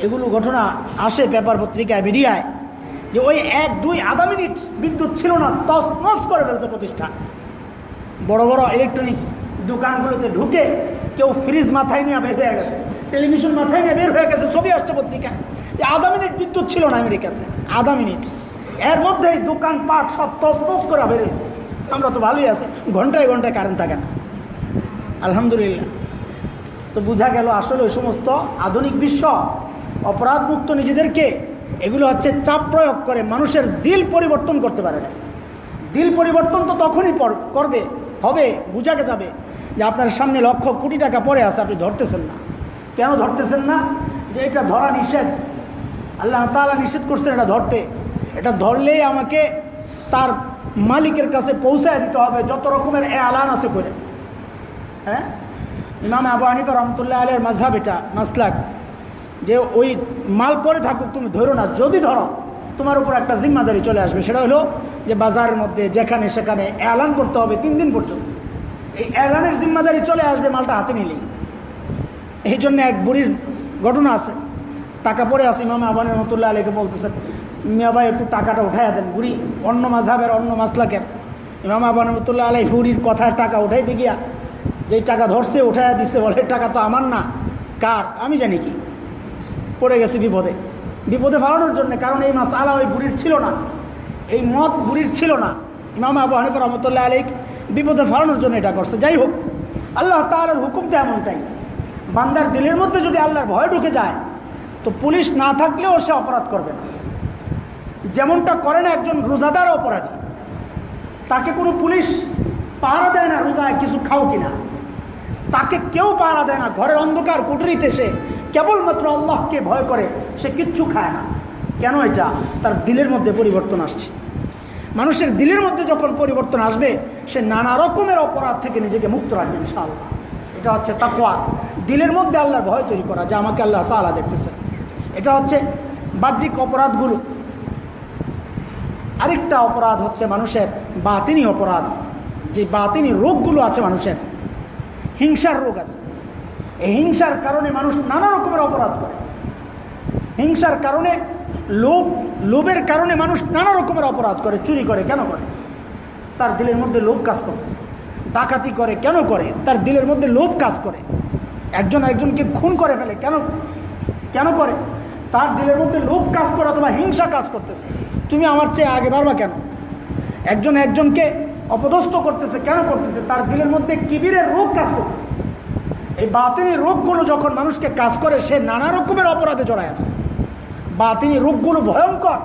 এগুলো ঘটনা আসে পেপার পত্রিকায়, মিডিয়ায়, যে ওই এক, দুই আধা মিনিট বিদ্যুৎ ছিল না তস নস করে ফেলছে প্রতিষ্ঠান। বড় বড় ইলেকট্রনিক দোকানগুলোতে ঢুকে কেউ ফ্রিজ মাথায় নিয়ে বের হয়ে গেছে টেলিভিশন মাথায় নিয়ে বের হয়ে গেছে, ছবি আসছে পত্রিকায়। যে আধা মিনিট বিদ্যুৎ ছিল না আমেরিকাতে, আধা মিনিট। এর মধ্যেই দোকান পাট সব তস তস করে বের হয়ে গেছে। আমরা তো ভালোই আছি, ঘন্টায় ঘন্টায় কারেন্ট থাকে না। আলহামদুলিল্লাহ। তো বোঝা গেল আসলে ওই সমস্ত আধুনিক বিশ্ব অপরাধমুক্ত নিজেদেরকে এগুলো হচ্ছে চাপ প্রয়োগ করে মানুষের দিল পরিবর্তন করতে পারে না। দিল পরিবর্তন তো তখনই করবে হবে, বুঝাকে যাবে যে আপনার সামনে লক্ষ কোটি টাকা পড়ে আছে, আপনি ধরতেছেন না। কেন ধরতেছেন না? যে এটা ধরা নিষেধ। আল্লাহ তালা নিষেধ করছেন এটা ধরতে। এটা ধরলেই আমাকে তার মালিকের কাছে পৌঁছায় দিতে হবে, যত রকমের এ আলান আছে করে। হ্যাঁ? ইমাম আবু হানিফা রহমতুল্লাহ আলের মাঝহাব এটা, মাসলাক। যে ওই মাল পরে থাকুক, তুমি ধরো না। যদি ধরো তোমার উপর একটা জিম্মাদারি চলে আসবে। সেটা হলো যে বাজারের মধ্যে যেখানে সেখানে অ্যালান করতে হবে তিন দিন পর্যন্ত। এই অ্যালানের জিম্মাদারি চলে আসবে মালটা হাতে নিলেই। এই জন্য এক বুড়ির ঘটনা আছে। টাকা পরে আছে, ইমাম আবান রহমতুল্লাহ আলীকে বলতেছেন, মিয়া ভাই, একটু টাকাটা উঠাইয়া দেন বুড়ি, অন্য মাঝহাবের, অন্য মাসলাকের। ইমাম আবান রহমতুল্লাহ আলাই বুড়ির কথায় টাকা উঠাইতে গিয়া, যেই টাকা ধরছে, উঠাইয়া দিচ্ছে বলে, টাকা তো আমার না। কার? আমি জানি কি? পড়ে গেছে বিপদে। বিপদে ফালানোর জন্য, কারণ এই মাস আলা ওই বুড়ির ছিল না। এই মত বুড়ির ছিল না। ইমাম আবু হানিফ রহমতুল্লাহ আলিক বিপদে ফালানোর জন্য এটা করছে। যাই হোক, আল্লাহ তালার হুকুম তো এমনটাই। বান্দার দিলের মধ্যে যদি আল্লাহর ভয় ঢুকে যায়, তো পুলিশ না থাকলেও সে অপরাধ করবে না। যেমনটা করে না একজন রোজাদার অপরাধী, তাকে কোনো পুলিশ পাহারা দেয় না রোজায় কিছু খাও কিনা। তাকে কেউ পাহারা দেয় না। ঘরের অন্ধকার কুটুরিতে সে কেবলমাত্র আল্লাহকে ভয় করে, সে কিচ্ছু খায় না। কেন এটা? তার দিলের মধ্যে পরিবর্তন আসছে। মানুষের দিলের মধ্যে যখন পরিবর্তন আসবে, সে নানা রকমের অপরাধ থেকে নিজেকে মুক্ত রাখবে ইনশাআল্লাহ। এটা হচ্ছে তাকোয়া দিলের মধ্যে আল্লাহর ভয় তৈরি করা, যা আমাকে আল্লাহ তালা দেখতেছে এটা হচ্ছে বাহ্যিক অপরাধগুলো। আরেকটা অপরাধ হচ্ছে মানুষের বাতিনি অপরাধ। যে বাতিনি রোগগুলো আছে মানুষের, হিংসার রোগ আছে। এই হিংসার কারণে মানুষ নানা রকমের অপরাধ করে। হিংসার কারণে লোভ, লোভের কারণে মানুষ নানা রকমের অপরাধ করে, চুরি করে, কেন করে? তার দিলের মধ্যে লোভ কাজ করতেছে। ডাকাতি করে, কেন করে? তার দিলের মধ্যে লোভ কাজ করে। একজন একজনকে খুন করে ফেলে, কেন কেন করে? তার দিলের মধ্যে লোভ কাজ করে অথবা হিংসা কাজ করতেছে। তুমি আমার চেয়ে আগে বাড়বা কেন? একজন একজনকে অপদস্থ করতেছে, কেন করতেছে? তার দিলের মধ্যে কিবিরের রোগ কাজ করতেছে। এই বাতিনি রোগগুলো যখন মানুষকে কাজ করে, সে নানা রকমের অপরাধে জড়ায় আছে। বাতিনি রোগগুলো ভয়ঙ্কর।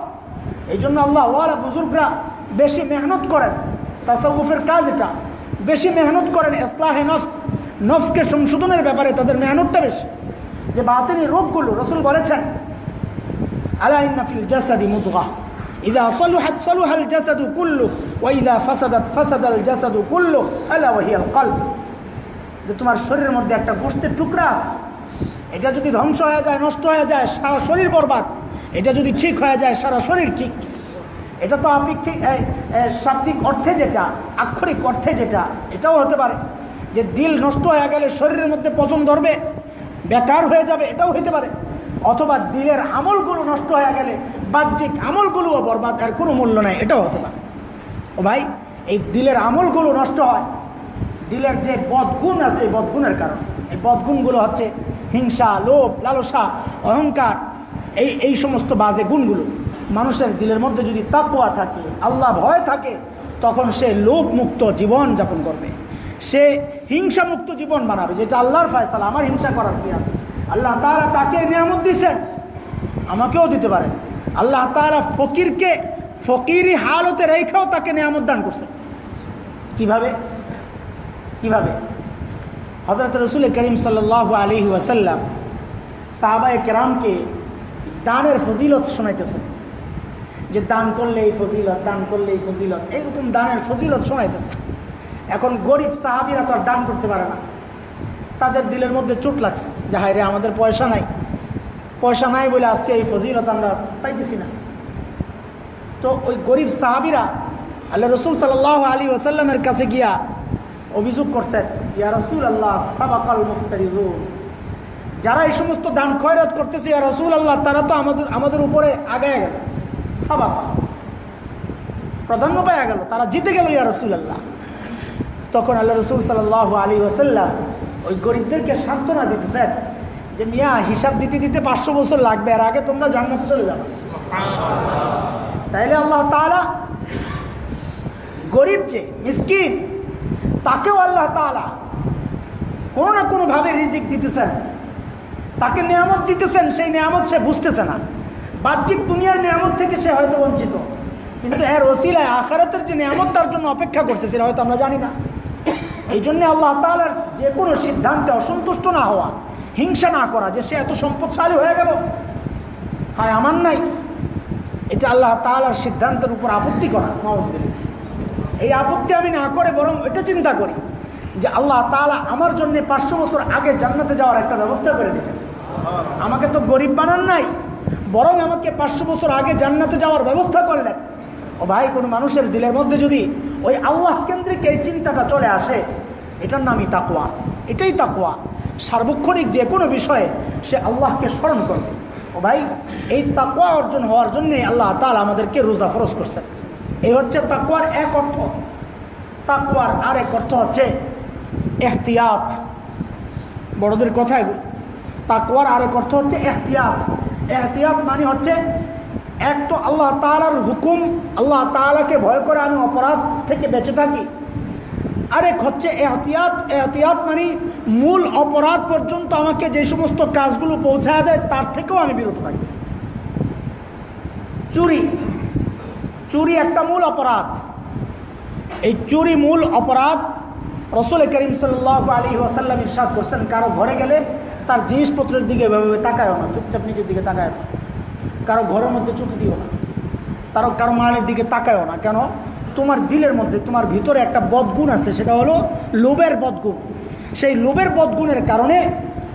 এই জন্য আল্লাহ ওয়ালা বুজুর্গরা বেশি মেহনত করেন তাসাউফের কাজ এটা। বেশি মেহনত করেন ইসলাহে নফস, নফসকে সংশোধনের ব্যাপারে তাদের মেহনতটা বেশি। যে বাতিনি রোগগুলো রসুল বলেছেন, আলা ইন্নাফিল জাসাদি মুদগা। ইদা সলুহাত কুল্লু কুল্লু যে তোমার শরীরের মধ্যে একটা গোষ্ঠের টুকরা আছে, এটা যদি ধ্বংস হয়ে যায়, নষ্ট হয়ে যায়, সারা শরীর বরবাদ। এটা যদি ঠিক হয়ে যায়, সারা শরীর ঠিক। এটা তো আপেক্ষিক শাব্দিক অর্থে যেটা, আক্ষরিক অর্থে যেটা, এটাও হতে পারে। যে দিল নষ্ট হয়ে গেলে শরীরের মধ্যে পচন ধরবে, বেকার হয়ে যাবে, এটাও হতে পারে। অথবা দিলের আমলগুলো নষ্ট হয়ে গেলে বাহ্যিক আমলগুলোও বরবাদ আর কোনো মূল্য নাই, এটাও হতে পারে। ও ভাই, এই দিলের আমলগুলো নষ্ট হয় দিলের যে বদগুণ আছে, এই বদগুণের কারণে। এই বদগুণগুলো হচ্ছে হিংসা, লোভ, লালসা, অহংকার, এই এই সমস্ত বাজে গুণগুলো। মানুষের দিলের মধ্যে যদি তাকুয়া থাকে, আল্লাহ ভয় থাকে, তখন সে লোভ মুক্ত জীবন যাপন করবে। সে হিংসা মুক্ত জীবন বানাবে, যেটা আল্লাহর ফয়সালা, আমার হিংসা করার কি আছে? আল্লাহ তারা তাকে নিয়ামত দিচ্ছেন আমাকেও দিতে পারেন। আল্লাহ তারা ফকিরকে ফকিরি হালতে রেখেও তাকে নিয়ামত দান করছেন। কীভাবে? কীভাবে? হজরত রসুল করিম সাল্লাহ আলী ওয়াসাল্লাম সাহাবায় কেরামকে দানের ফজিলত শোনাইতেছেন। যে দান করলে এই ফজিলত, দান করলে এই ফজিলত, এইরকম দানের ফজিলত শোনাইতেছে এখন গরিব সাহাবিরা তো আর দান করতে পারে না। তাদের দিলের মধ্যে চোট লাগছে। যে হায় রে, আমাদের পয়সা নাই। পয়সা নাই বলে আজকে এই ফজিলত আমরা পাইতেছি না। তো ওই গরিব সাহাবিরা আল্লাহ রসুল সাল্লাহ আলী ওসাল্লামের কাছে গিয়া অভিযোগ করছেন ইয়া রসুল আল্লাহ সাবাকাল মুফতারিজুন। যারা এই সমস্ত দান খয়রাত করতেছে, ইয়া রসুল আল্লাহ তারা তো আমাদের আমাদের উপরে আগে গেল। সাবাকা প্রাধান্য পাওয়া গেল, তারা জিতে গেল, ইয়া রসুল আল্লাহ তখন আল্লাহ রসুল সাল্লাহ আলী ওসাল্লাম ওই গরিবদেরকে সান্ত্বনা দিতেছেন যে, মিয়া, হিসাব দিতে দিতে পাঁচশো বছর লাগবে আর আগে তোমরা জান্নাতে চলে যাবে তাইলে আল্লাহ তালা গরিব যে, মিসকিন তাকেও আল্লাহ তালা কোনো না কোনোভাবে রিজিক দিতেছেন। তাকে নিয়ামত দিতেছেন, সেই নিয়ামত সে বুঝতেছে না। বাহ্যিক দুনিয়ার নিয়ামত থেকে সে হয়তো বঞ্চিত। কিন্তু এর ওসিলায় আখারাতের যে নিয়ামত, তার জন্য অপেক্ষা করতেছে হয়তো আমরা জানি না। এই জন্যে আল্লাহ তালার যে কোনো সিদ্ধান্তে অসন্তুষ্ট না হওয়া, হিংসা না করা, যে সে এত সম্পদশালী হয়ে গেল, হায় আমার নাই, এটা আল্লাহ তালার সিদ্ধান্তের উপর আপত্তি করা নওয়াজ এই আপত্তি আমি না করে বরং এটা চিন্তা করি যে আল্লাহ তালা আমার জন্য পাঁচশো বছর আগে জান্নাতে যাওয়ার একটা ব্যবস্থা করে রেখেছে আমাকে তো গরিব বানান নাই, বরং আমাকে পাঁচশো বছর আগে জান্নাতে যাওয়ার ব্যবস্থা করলেন। ও ভাই, কোনো মানুষের দিলের মধ্যে যদি ওই আল্লাহ কেন্দ্রিক এই চিন্তাটা চলে আসে, এটার নামই তাকুয়া এটাই তাকুয়া সার্বক্ষণিক যে কোনো বিষয়ে সে আল্লাহকে স্মরণ করবে। ও ভাই, এই তাকুয়া অর্জন হওয়ার জন্যে আল্লাহ তালা আমাদেরকে রোজা ফরজ করছেন। এই হচ্ছে তাকুয়ার এক অর্থ। তাকুয়ার আর এক অর্থ হচ্ছে এহতিয়াত। বড়দের কথা এগুলো তাকুয়ার এক অর্থ হচ্ছে এহতিয়াত। এহতিয়াত মানে হচ্ছে এক তো আল্লাহ তালার হুকুম, আল্লাহ তালাকে ভয় করে আমি অপরাধ থেকে বেঁচে থাকি। আরেক হচ্ছে এহতিয়াত। এহতিয়াত মানে মূল অপরাধ পর্যন্ত আমাকে যে সমস্ত কাজগুলো পৌঁছায় দেয়, তার থেকেও আমি বিরত থাকি। চুরি চুরি একটা মূল অপরাধ। এই চুরি মূল অপরাধ রসুল করিম সাল্লাহ আলী ওয়াসাল্লাম ইরশাদ করছেন। কারও ঘরে গেলে তার জিনিসপত্রের দিকে এভাবে তাকায়ও না, চুপচাপ নিজের দিকে তাকায় না। কারও ঘরের মধ্যে চুপি দিও না। তারও কারও মালের দিকে তাকায়ও না। কেন? তোমার দিলের মধ্যে, তোমার ভিতরে একটা বদগুণ আছে, সেটা হলো লোভের বদগুণ। সেই লোভের বদগুণের কারণে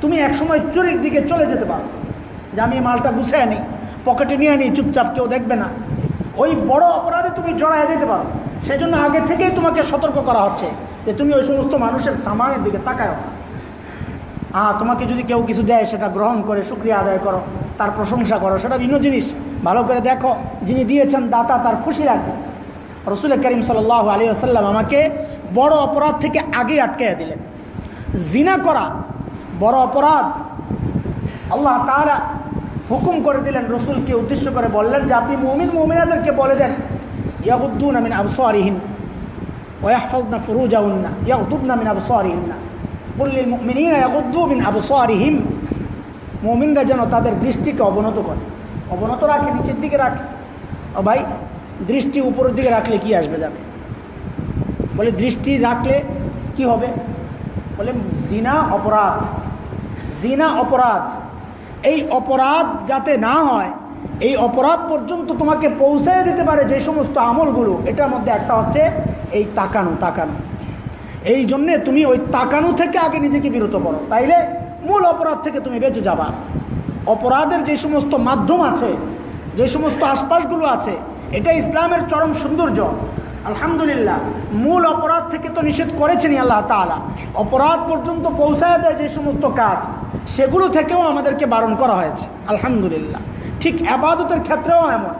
তুমি একসময় চুরির দিকে চলে যেতে পারো। যে আমি মালটা গুছায় নিই পকেটে নিয়ে নিই চুপচাপ কেউ দেখবে না। ওই বড় অপরাধে তুমি জড়ায় যেতে পারো। সেই জন্য আগে থেকেই তোমাকে সতর্ক করা হচ্ছে যে তুমি ওই সমস্ত মানুষের সামানের দিকে তাকায় হ্যাঁ তোমাকে যদি কেউ কিছু দেয়, সেটা গ্রহণ করে, শুক্রিয়া আদায় করো, তার প্রশংসা করো, সেটা ভিন্ন জিনিস। ভালো করে দেখো, যিনি দিয়েছেন দাতা তার খুশি রাখবে রসুল করিম সাল আলী আসাল্লাম আমাকে বড় অপরাধ থেকে আগে আটকে দিলেন। জিনা করা বড় অপরাধ। আল্লাহ তারা হুকুম করে দিলেন, রসুলকে উদ্দেশ্য করে বললেন যে আপনি মমিন মমিনাদেরকে বলে দেন ইয়াবুদ্দুন আমিন আবসারিহীন ওয়াহফজনা ফুরুজাউন্না ইয়াউদ্দুবনা মিন আবসারিহিন্না। বললিল মুমিনিনা ইয়াগুদ্দু মিন আবসারিহিম। মুমিনরা যেন তাদের দৃষ্টিকে অবনত করে। অবনত রাখে, নিচের দিকে রাখে। ও ভাই, দৃষ্টি উপরের দিকে রাখলে কি আসবে যাবে? বলে দৃষ্টি রাখলে কি হবে? বলে জিনা অপরাধ জিনা অপরাধ। এই অপরাধ যাতে না হয়, এই অপরাধ পর্যন্ত তোমাকে পৌঁছায় দিতে পারে যে সমস্ত আমলগুলো, এটার মধ্যে একটা হচ্ছে এই তাকানো তাকানো। এই জন্যে তুমি ওই তাকানো থেকে আগে নিজেকে বিরত করো। তাইলে মূল অপরাধ থেকে তুমি বেঁচে যাবা। অপরাধের যে সমস্ত মাধ্যম আছে, যে সমস্ত আশপাশগুলো আছে, এটা ইসলামের চরম সৌন্দর্য। আলহামদুলিল্লাহ, মূল অপরাধ থেকে তো নিষেধ করেছেনই আল্লাহ তালা অপরাধ পর্যন্ত পৌঁছায় দেয় যে সমস্ত কাজ, সেগুলো থেকেও আমাদেরকে বারণ করা হয়েছে, আলহামদুলিল্লাহ। ঠিক আবাদতের ক্ষেত্রেও এমন।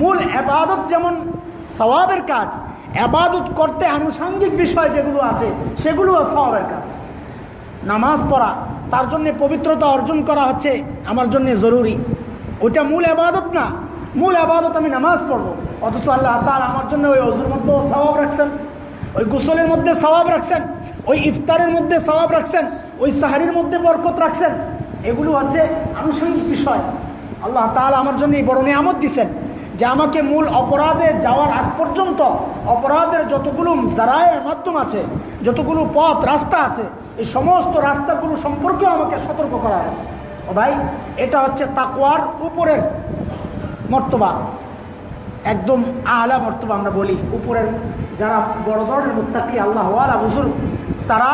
মূল আবাদত যেমন সবাবের কাজ, আবাদত করতে আনুষঙ্গিক বিষয় যেগুলো আছে, সেগুলোও সবাবের কাজ। নামাজ পড়া, তার জন্যে পবিত্রতা অর্জন করা হচ্ছে আমার জন্য জরুরি। ওইটা মূল আবাদত না। মূল আবাদত আমি নামাজ পড়ব। অথচ আল্লাহ তার আমার জন্য ওই অজুর মধ্যে স্বভাব রাখছেন, ওই গোসলের মধ্যে স্বভাব রাখছেন, ওই ইফতারের মধ্যে স্বভাব রাখছেন, ওই সাহারির মধ্যে বরকত রাখছেন। এগুলো হচ্ছে আনুষঙ্গিক বিষয়। আল্লাহ তাহলে আমার জন্য এই বড় নিয়ামত দিচ্ছেন যে আমাকে মূল অপরাধে যাওয়ার আগ পর্যন্ত অপরাধের যতগুলো জারায়ের মাধ্যম আছে, যতগুলো পথ, রাস্তা আছে, এই সমস্ত রাস্তাগুলো সম্পর্কেও আমাকে সতর্ক করা হয়েছে। ও ভাই, এটা হচ্ছে তাকুয়ার উপরের মর্তবা, একদম আলা মর্তবা আমরা বলি। উপরের যারা বড় ধরনের মুক্তাকি আল্লাহ আলা বুজুর্গ, তারা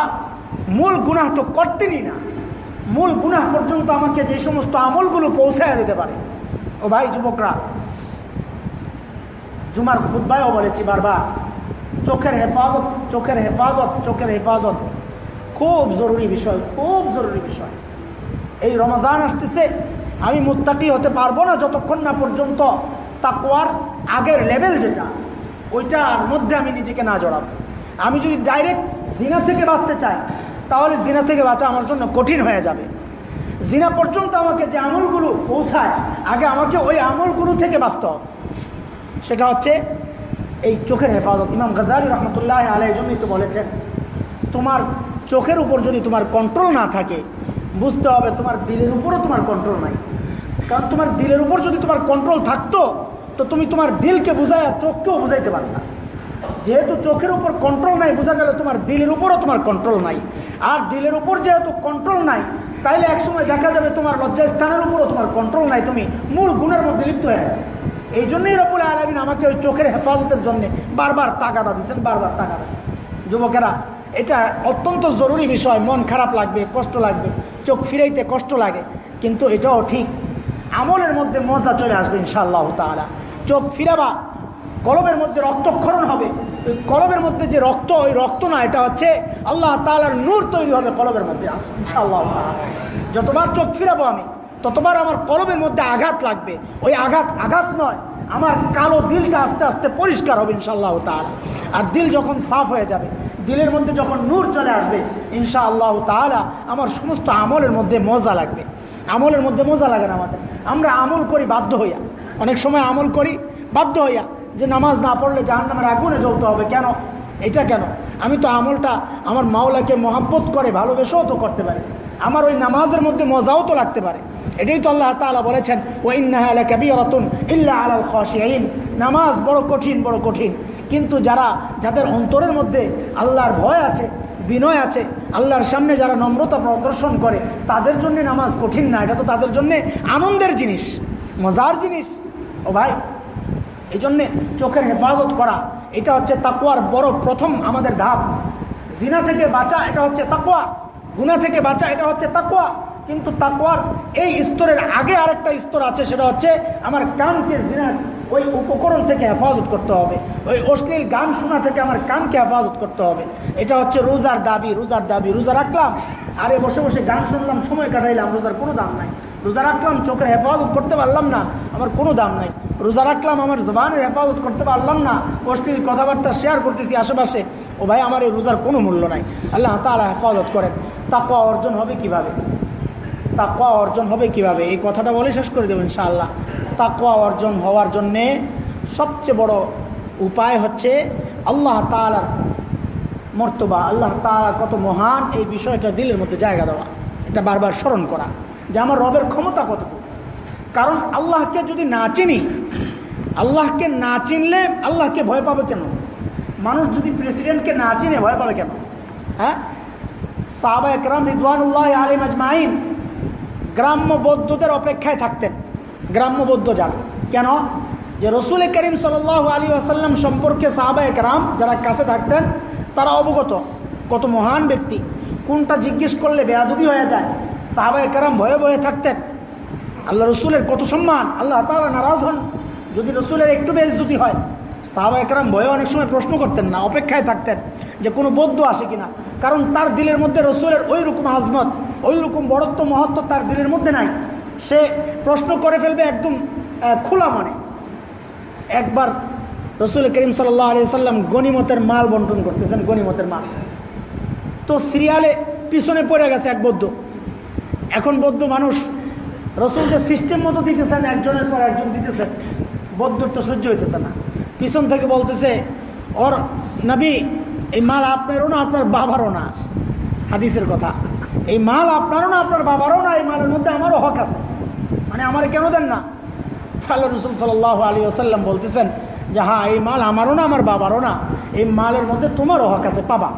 মূল গুনাহ তো করতেনই না। মূল গুনাহ পর্যন্ত আমাকে যে সমস্ত আমলগুলো পৌঁছায় দিতে পারে। ও ভাই যুবকরা, জুমার খুদ্বায়ও বলেছি বারবার, চোখের হেফাজত চোখের হেফাজত চোখের হেফাজত। খুব জরুরি বিষয়, খুব জরুরি বিষয়। এই রমজান আসতেছে আমি মুত্তাকি হতে পারব না যতক্ষণ না পর্যন্ত তাকুয়ার আগের লেভেল যেটা, ওইটার মধ্যে আমি নিজেকে না জড়াবো। আমি যদি ডাইরেক্ট জিনা থেকে বাঁচতে চাই, তাহলে জিনা থেকে বাঁচা আমার জন্য কঠিন হয়ে যাবে। জিনা পর্যন্ত আমাকে যে আমলগুলো পৌঁছায়, আগে আমাকে ওই আমলগুলো থেকে বাঁচতে হবে। সেটা হচ্ছে এই চোখের হেফাজত। ইমাম গাজারি রহমতুল্লাহ আলাই জন্যই তো বলেছেন, তোমার চোখের উপর যদি তোমার কন্ট্রোল না থাকে বুঝতে হবে তোমার দিলের উপরও তোমার কন্ট্রোল নাই। কারণ তোমার দিলের উপর যদি তোমার কন্ট্রোল থাকতো, তো তুমি তোমার দিলকে বুঝাই চোখকেও বুঝাইতে পারবে না যেহেতু চোখের উপর কন্ট্রোল নাই, বোঝা গেল তোমার দিলের উপরও তোমার কন্ট্রোল নাই। আর দিলের উপর যেহেতু কন্ট্রোল নাই, তাইলে একসময় দেখা যাবে তোমার লজ্জাস্থানের উপরও তোমার কন্ট্রোল নাই, তুমি মূল গুণের মধ্যে লিপ্ত হয়ে গেছে। এই জন্যই রবুল আলমিন আমাকে ওই চোখের হেফাজতের জন্য বারবার তাগাদা দিচ্ছেন বারবার তাকাদা দিচ্ছেন যুবকেরা এটা অত্যন্ত জরুরি বিষয়। মন খারাপ লাগবে, কষ্ট লাগবে, চোখ ফিরাইতে কষ্ট লাগে, কিন্তু এটাও ঠিক। আমলের মধ্যে মজা চলে আসবে ইনশাআল্লাহ তালা চোখ ফিরাবা কলমের মধ্যে রক্তক্ষরণ হবে। ওই কলমের মধ্যে যে রক্ত, ওই রক্ত না, এটা হচ্ছে আল্লাহ তালার নূর তৈরি হবে কলমের মধ্যে। ইনশাআল্লাহ যতবার চোখ ফিরাবো আমি, ততবার আমার কলমের মধ্যে আঘাত লাগবে। ওই আঘাত আঘাত নয় আমার কালো দিলটা আস্তে আস্তে পরিষ্কার হবে ইনশাআল্লাহ তালা আর দিল যখন সাফ হয়ে যাবে, দিলের মধ্যে যখন নূর চলে আসবে ইনশা আল্লাহ তালা আমার সমস্ত আমলের মধ্যে মজা লাগবে। আমলের মধ্যে মজা লাগে না আমাদের। আমরা আমল করি বাধ্য হইয়া। অনেক সময় আমল করি বাধ্য হইয়া যে নামাজ না পড়লে জাহান নামের আগুনে জ্বলতে হবে কেন? এটা কেন? আমি তো আমলটা আমার মাওলাকে মহাব্বত করে ভালোবেসেও তো করতে পারি। আমার ওই নামাজের মধ্যে মজাও তো লাগতে পারে। এটাই তো আল্লাহ তালা বলেছেন ও ইন্নাহালা কবিরতুন ইল্লা আলাল খাশিয়াইন নামাজ বড় কঠিন বড় কঠিন। কিন্তু যারা, যাদের অন্তরের মধ্যে আল্লাহর ভয় আছে, বিনয় আছে, আল্লাহর সামনে যারা নম্রতা প্রদর্শন করে, তাদের জন্য নামাজ কঠিন না। এটা তো তাদের জন্যে আনন্দের জিনিস, মজার জিনিস। ও ভাই এই জন্যে চোখের হেফাজত করা, এটা হচ্ছে তাকুয়ার বড় প্রথম আমাদের ধাপ। জিনা থেকে বাঁচা, এটা হচ্ছে তাকুয়া গুণা থেকে বাঁচা, এটা হচ্ছে তাকুয়া কিন্তু তাকুয়ার এই স্তরের আগে আরেকটা স্তর আছে, সেটা হচ্ছে আমার কানকে জিনার ওই উপকরণ থেকে হেফাজত করতে হবে। ওই অশ্লীল গান শোনা থেকে আমার কানকে হেফাজত করতে হবে। এটা হচ্ছে রোজার দাবি রোজার দাবি, রোজা রাখলাম, আরে বসে বসে গান শুনলাম, সময় কাটাইলাম, রোজার কোনো দাম নাই। রোজা রাখলাম, চোখের হেফাজত করতে পারলাম না, আমার কোনো দাম নাই। রোজা রাখলাম, আমার জবানের হেফাজত করতে পারলাম না, অশ্লীল কথাবার্তা শেয়ার করতেছি আশেপাশে। ও ভাই, আমার এই রোজার কোনো মূল্য নাই। আল্লাহ তালা হেফাজত করেন। তাকুয়া অর্জন হবে কীভাবে? তাকুয়া অর্জন হবে কীভাবে? এই কথাটা বলে শেষ করে দেবেন ইনশাআল্লাহ। তাকুয়া অর্জন হওয়ার জন্যে সবচেয়ে বড় উপায় হচ্ছে আল্লাহ তালার মর্তবা, আল্লাহ তালা কত মহান, এই বিষয়টা দিলের মধ্যে জায়গা দেওয়া। এটা বারবার স্মরণ করা। যে আমার রবের ক্ষমতা কতটুকু? কারণ আল্লাহকে যদি না চিনি, আল্লাহকে না চিনলে আল্লাহকে ভয় পাবে কেন? মানুষ যদি প্রেসিডেন্টকে না চিনে, ভয় পাবে কেন? হ্যাঁ? সাহাবা একরাম রিদওয়ানুল্লাহ আলিম আজমাইন গ্রাম্য বৌদ্ধদের অপেক্ষায় থাকতেন। গ্রাম্য বৌদ্ধ যারা। কেন? যে রসুল করিম সাল আলী আসাল্লাম সম্পর্কে সাহাবা একরাম যারা কাছে থাকতেন, তারা অবগত। কত মহান ব্যক্তি। কোনটা জিজ্ঞেস করলে বেয়াদুবি হয়ে যায়? সাহাবা একরাম ভয়ে ভয়ে থাকতেন। আল্লাহ রসুলের কত সম্মান। আল্লাহ তারা নারাজ হন। যদি রসুলের একটু বেশ বেজুতি হয়। সাহাবা একরাম ভয়ে অনেক সময় প্রশ্ন করতেন না, অপেক্ষায় থাকতেন যে কোনো বৌদ্ধ আসে কিনা। কারণ তার দিলের মধ্যে রসুলের ওই রকম আজমত ওই রকম বড়ত্ব, মহত্ব তার দিলের মধ্যে নাই। সে প্রশ্ন করে ফেলবে একদম খোলা মনে। একবার রসুল করিম সাল্লাহ আলি সাল্লাম গণিমতের মাল বন্টন করতেছেন গনিমতের মাল। তো সিরিয়ালে পিছনে পড়ে গেছে এক বৌদ্ধ। এখন বৌদ্ধ মানুষ রসুলকে সিস্টেম মতো দিতেছেন, একজনের পর একজন দিতেছেন। বৌদ্ধর তো সহ্য হইতেছে না। পিছন থেকে বলতেছে, ওর নবী, এই মাল আপনারও না, আপনার বাবারও না? হাদিসের কথা। এই মাল আপনারও না, আপনার বাবারও না, এই মালের মধ্যে আমারও হক আছে। মানে আমার কেন দেন না? আল্লাহ রসুল সাল আলী আসাল্লাম বলতেছেন যে হ্যাঁ এই মাল আমারও না, আমার বাবারও না, এই মালের মধ্যে তোমারও হক আছে, পাবা।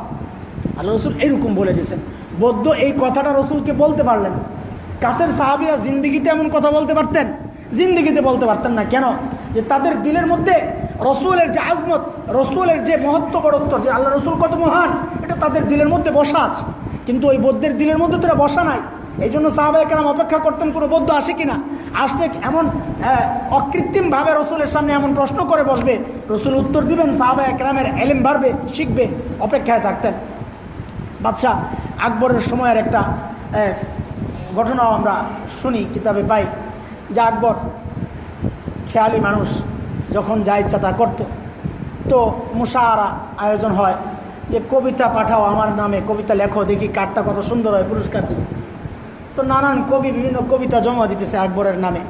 আল্লাহ রসুল এইরকম বলে দিয়েছেন। বৌদ্ধ এই কথাটা রসুলকে বলতে পারলেন। কাছের সাহাবিরা জিন্দিগিতে এমন কথা বলতে পারতেন? জিন্দিগিতে বলতে পারতেন না। কেন? যে তাদের দিলের মধ্যে রসুলের যে আজমত, রসুলের যে মহত্ব বড়ত্ব, যে আল্লাহ রসুল কত মহান, এটা তাদের দিলের মধ্যে বসা আছে। কিন্তু ওই বৌদ্ধের দিলের মধ্যে তোরা বসা নাই। এই জন্য সাহাবাই কেরাম অপেক্ষা করতেন, কোনো বৌদ্ধ আসে কিনা? আসলে এমন অকৃত্রিমভাবে রসুলের সামনে এমন প্রশ্ন করে বসবে, রসুল উত্তর দিবেন সাহাবাই একরামের এলেম বাড়বে, শিখবে, অপেক্ষায় থাকতেন। বাচ্চা আকবরের সময়ের একটা ঘটনাও আমরা শুনি, কিতাবে পাই, যে আকবর খেয়ালি মানুষ যখন যা ইচ্ছা তা করত। তো মুশাহারা আয়োজন হয় যে, কবিতা পাঠাও আমার নামে, কবিতা লেখো, দেখি কার্ডটা কত সুন্দর হয়, পুরস্কার দিবে। তো নানান কবি, বিভিন্ন কবিতা জমা দিতেছে আকবরের নামে।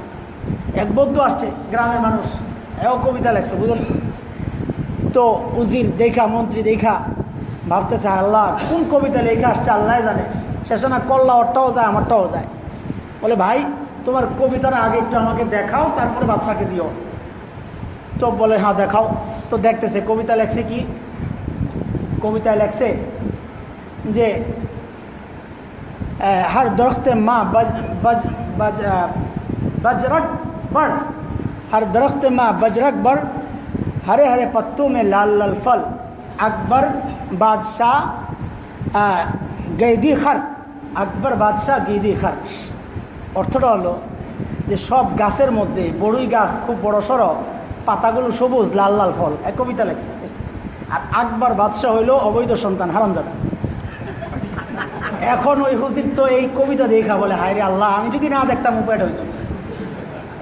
এক বৌদ্ধ আসছে, গ্রামের মানুষ, এও কবিতা লেখছে বুঝলেন তো উজির দেখা, মন্ত্রী দেখা, ভাবতেছে, আল্লাহ, কোন কবিতা লেখা আসছে আল্লাহ জানে। শেষে না কল্লা ওরটাও যায়, আমারটাও যায়। বলে, ভাই, তোমার কবিতার আগে একটু আমাকে দেখাও, তারপরে বাচ্চাকে দিও। তো বলে হ্যাঁ দেখাও তো দেখতেছে কবিতা লেখছে কি কবিতায় লেখছে যে हर दरख्त माँ बज बज बज बजरक बड़ हर दरख्त माँ बजरक बड़ हरे हरे पत्तों में लाल लाल फल আকবর বাদশাহ গেদি খার আকবর বাদশাহ গেদি খার অর্থটা হলো যে সব গাছের মধ্যে বড়ই গাছ খুব বড় সড়ো পাতাগুলো সবুজ, লাল লাল ফল। এক কবিতা লেখছে। আর আকবর বাদশাহ হইল অবৈধ সন্তান, হারামজাদা। এখন ওই হুজির তো এই কবিতা দেখা বলে হায় রে আল্লাহ, আমি যদি না দেখতাম উপায়টা হইতো।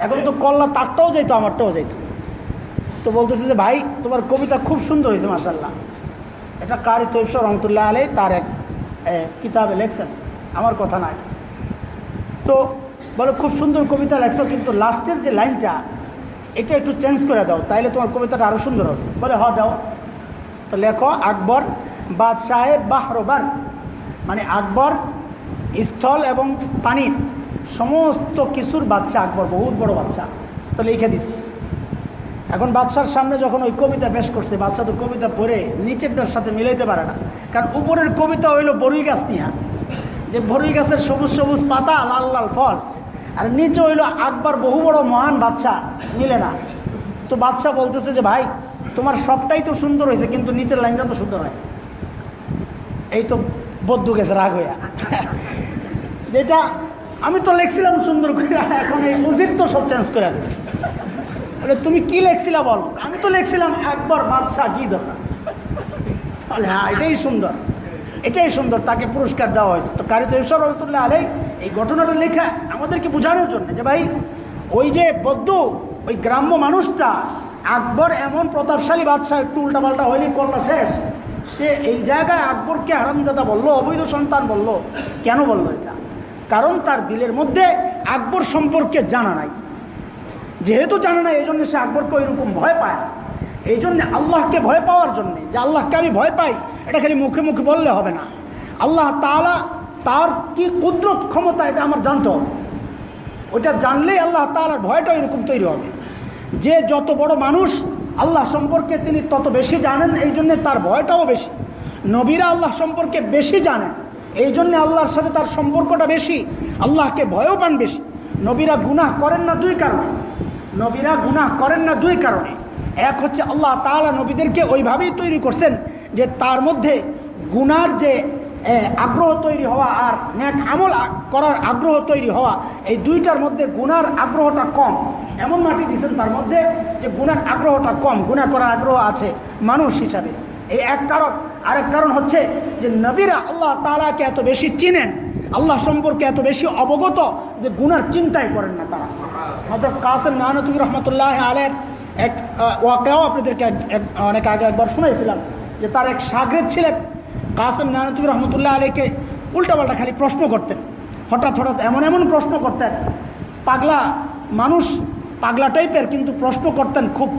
এখন তো কল্লা তারটাও যাইতো, আমারটাও যাইতো। তো বলতেছে যে, ভাই, তোমার কবিতা খুব সুন্দর হয়েছে মার্শাল্লাহ এটা কারি তৈবস রহমতুল্লাহ আলাই তার এক কিতাবে লেখছেন। আমার কথা নাই তো বলে, খুব সুন্দর কবিতা লেখছো, কিন্তু লাস্টের যে লাইনটা এটা একটু চেঞ্জ করে দাও, তাইলে তোমার কবিতাটা আরও সুন্দর হবে। বলে, হ, দাও। তো লেখো, আকবর বাদশাহে বাহরোবার মানে আকবর স্থল এবং পানির সমস্ত কিছুর বাচ্চা আকবর, বহুত বড় বাচ্চা তো লিখে দিছে এখন বাচ্চার সামনে যখন ওই কবিতা পেশ করছে বাচ্চা তো কবিতা পড়ে নিচেরটার সাথে মিলাইতে পারে না। কারণ উপরের কবিতা হইল বরুই গাছ নিয়ে। যে বরুই গাছের সবুজ সবুজ পাতা, লাল লাল ফল। আর নিচে হইল আকবর, বহু বড় মহান বাচ্চা মিলে না। তো বাচ্চা বলতেছে যে, ভাই, তোমার সবটাই তো সুন্দর হয়েছে, কিন্তু নিচের লাইনটা তো সুন্দর হয়। এই তো বদ্ধ গেছে, রাগ হইয়া। যেটা আমি তো লেখছিলাম সুন্দর করে, এখন এই উজির তো সব চেঞ্জ করে দেবে। বলে, তুমি কি লেখছিলা বল? আমি তো লেখছিলাম একবার বাদশাহ, কি দরকার? হ্যাঁ এটাই সুন্দর। এটাই সুন্দর, তাকে পুরস্কার দেওয়া হয়েছে। তো কারি তো ঈশ্বর রহমতুল্লাহ আলাই এই ঘটনাটা লেখা আমাদেরকে বোঝানোর জন্য যে ভাই, ওই যে বদ্ধ, ওই গ্রাম্য মানুষটা, আকবর এমন প্রতাপশালী বাদশাহ, একটু উল্টাপাল্টা হয়নি করল শেষ, সে এই জায়গায় আকবরকে হারামজাদা বলল, অবৈধ সন্তান বলল। কেন বলল এটা? কারণ তার দিলের মধ্যে আকবর সম্পর্কে জানা নাই। যেহেতু জানা নাই, এই জন্য সে আকবরকে ওইরকম ভয় পায় এই জন্য আল্লাহকে ভয় পাওয়ার জন্যে, যে আল্লাহকে আমি ভয় পাই, এটা খালি মুখে মুখে বললে হবে না। আল্লাহ তালা তার কি কুদরত ক্ষমতা, এটা আমার জানতে হবে। ওইটা জানলেই আল্লাহ তালার ভয়টা এরকম তৈরি হবে। যে যত বড় মানুষ, আল্লাহ সম্পর্কে তিনি তত বেশি জানেন এই জন্যে তার ভয়টাও বেশি। নবীরা আল্লাহ সম্পর্কে বেশি জানেন এই জন্যে আল্লাহর সাথে তার সম্পর্কটা বেশি, আল্লাহকে ভয়ও পান বেশি। নবীরা গুনাহ করেন না দুই কারণে। নবীরা গুনাহ করেন না দুই কারণে। এক হচ্ছে আল্লাহ তালা নবীদেরকে ওইভাবেই তৈরি করছেন যে তার মধ্যে গুনার যে আগ্রহ তৈরি হওয়া আর ন্যাক আমল করার আগ্রহ তৈরি হওয়া, এই দুইটার মধ্যে গুনার আগ্রহটা কম। এমন মাটি দিয়েছেন তার মধ্যে যে গুনার আগ্রহটা কম গুণা করার আগ্রহ আছে মানুষ হিসাবে। এই এক কারণ। আরেক কারণ হচ্ছে যে নবীরা আল্লাহ তালাকে এত বেশি চিনেন, আল্লাহ সম্পর্কে এত বেশি অবগত যে গুনার চিন্তাই করেন না তারা। হজরত কাসেম নানতুর রহমতুল্লাহ আলের এক ওয়াকেও আপনাদেরকে অনেক আগে একবার শুনেছিলাম যে তার এক সাগরেদ ছিলেন কাসেম নানতুর রহমতুল্লাহ আলীকে উল্টাপাল্টা খালি প্রশ্ন করতেন। হঠাৎ হঠাৎ এমন এমন প্রশ্ন করতেন। পাগলা মানুষ, পাগলা টাইপের, কিন্তু প্রশ্ন করতেন খুব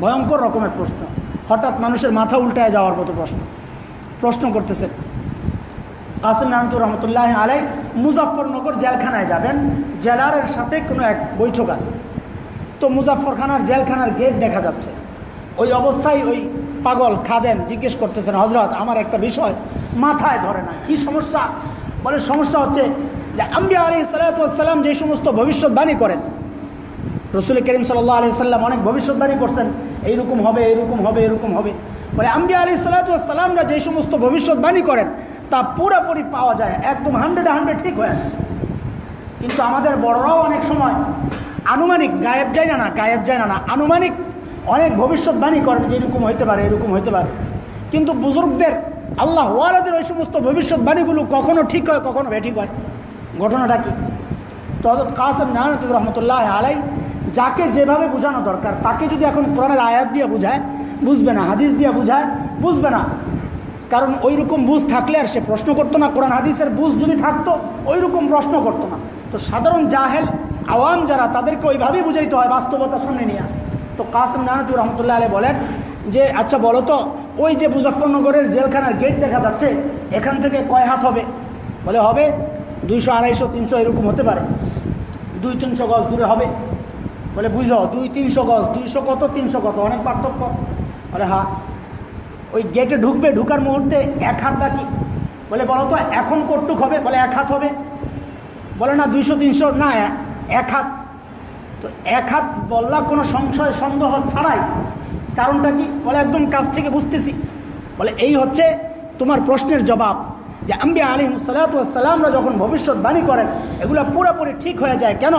ভয়ঙ্কর রকমের প্রশ্ন। হঠাৎ মানুষের মাথা উল্টায় যাওয়ার মতো প্রশ্ন। প্রশ্ন করতেছেন, কাসিম নাহানুর রহমতুল্লাহ আলাই মুজাফরনগর জেলখানায় যাবেন। জেলারের সাথে কোনো এক বৈঠক আছে। তো মুজাফরখানার জেলখানার গেট দেখা যাচ্ছে। ওই অবস্থায় ওই পাগল খাদেন জিজ্ঞেস করতেছেন হজরত আমার একটা বিষয় মাথায় ধরে না। কি সমস্যা? বলে, সমস্যা হচ্ছে যে আম্বিয়া আলী সালাতাম যে সমস্ত ভবিষ্যৎবাণী করেন, রসুল করিম সাল্লাহ আলি সাল্লাম অনেক ভবিষ্যৎবাণী করছেন, এইরকম হবে এরকম হবে এরকম হবে। বলে, আম্বিয়া আলী সালাতামরা যে সমস্ত ভবিষ্যৎবাণী করেন, তা পুরোপুরি পাওয়া যায়, একদম হান্ড্রেড হান্ড্রেড ঠিক হয়ে কিন্তু আমাদের বড়রাও অনেক সময় আনুমানিক, গায়েব যায় না না, গায়েব যায় না না, আনুমানিক অনেক ভবিষ্যৎবাণী করেন যে এরকম হইতে পারে, এরকম হইতে পারে। কিন্তু বুজুর্গদের, আল্লাহ ওয়ালাদের ওই সমস্ত ভবিষ্যৎবাণীগুলো কখনো ঠিক হয়, কখনো বেঠিক হয়? ঘটনাটা কি? তো হজরত কাসেম নারায়ণতুর রহমতুল্লাহ আলাই যাকে যেভাবে বোঝানো দরকার, তাকে যদি এখন কোরআনের আয়াত দিয়ে বুঝায়, বুঝবে না, হাদিস দিয়ে বুঝায়, বুঝবে না। কারণ ওই রকম বুঝ থাকলে আর সে প্রশ্ন করতো না, কোরআন হাদিসের বুঝ যদি থাকতো ওই রকম প্রশ্ন করতো না। তো সাধারণ জাহেল আওয়াম যারা, তাদেরকে ওইভাবেই বুঝাইতে হয় বাস্তবতার সামনে নিয়ে। তো কাসেম নানাতুর রহমতুল্লাহ আলী বলেন যে আচ্ছা বলো তো, ওই যে মুজফরনগরের জেলখানার গেট দেখা যাচ্ছে, এখান থেকে কয় হাত হবে? বলে হবে দুইশো, আড়াইশো, তিনশো, এরকম হতে পারে। দুই, তিনশো গজ দূরে হবে। বলে বুঝো দুই, তিনশো গজ, দুইশো কত, তিনশো কত? অনেক পার্থক্য। বলে হ্যাঁ ওই গেটে ঢুকবে, ঢুকার মুহূর্তে এক হাত বাকি। বলে বলো তো, এখন কটুক হবে? বলে এক হাত হবে। বলে না, দুইশো, তিনশো, না এক হাত। তো এক হাত বললা কোনো সংশয়, সন্দেহ ছাড়াই। কারণটা কি? বলে, একদম কাছ থেকে বুঝতেছি। বলে, এই হচ্ছে তোমার প্রশ্নের জবাব। যে আম্বি আলিম সালাতামরা যখন ভবিষ্যৎবাণী করেন, এগুলো পুরোপুরি ঠিক হয়ে যায়। কেন?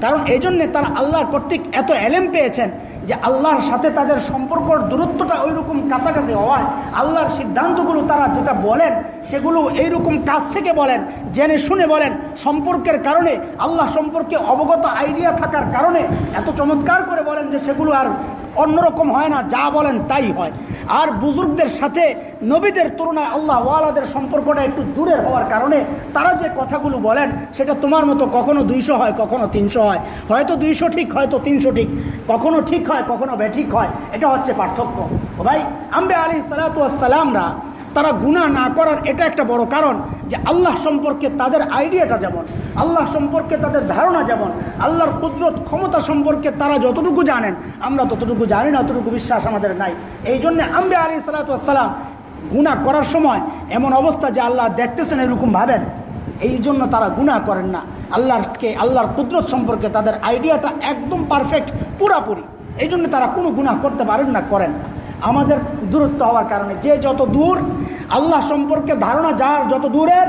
কারণ এই জন্যে তারা আল্লাহ কর্তৃক এত এলেম পেয়েছেন যে আল্লাহর সাথে তাদের সম্পর্কর দূরত্বটা ওই রকম কাছাকাছি হওয়ায় আল্লাহর সিদ্ধান্তগুলো তারা যেটা বলেন, সেগুলো এই রকম কাজ থেকে বলেন, জেনে শুনে বলেন, সম্পর্কের কারণে, আল্লাহ সম্পর্কে অবগত আইডিয়া থাকার কারণে, এত চমৎকার করে বলেন যে সেগুলো আর অন্যরকম হয় না, যা বলেন তাই হয়। আর বুজুর্গদের সাথে নবীদের তুলনায় আল্লাহ ওয়ালাদের সম্পর্কটা একটু দূরের হওয়ার কারণে তারা যে কথাগুলো বলেন, সেটা তোমার মতো কখনো দুইশো হয়, কখনো তিনশো হয়। হয়তো দুইশো ঠিক, হয়তো তিনশো ঠিক। কখনো ঠিক হয়, কখনো বেঠিক হয়, এটা হচ্ছে পার্থক্য। ও ভাই, আম্বে আলী সালাতামরা তারা গুণা না করার এটা একটা বড় কারণ যে আল্লাহ সম্পর্কে তাদের আইডিয়াটা যেমন, আল্লাহ সম্পর্কে তাদের ধারণা যেমন, আল্লাহর কুদরত, ক্ষমতা সম্পর্কে তারা যতটুকু জানেন, আমরা ততটুকু জানি না অতটুকু বিশ্বাস আমাদের নাই। এই জন্যে আম্বে আলী সালাতাম গুণা করার সময় এমন অবস্থা যে আল্লাহ দেখতেছেন এরকম ভাবেন। এই জন্য তারা গুণা করেন না। আল্লাহকে আল্লাহর কুদরত সম্পর্কে তাদের আইডিয়াটা একদম পারফেক্ট, পুরাপুরি। এই জন্য তারা কোনো গুণা করতে পারেন না, করেন না। আমাদের দূরত্ব হওয়ার কারণে। যে যত দূর, আল্লাহ সম্পর্কে ধারণা যার যত দূরের,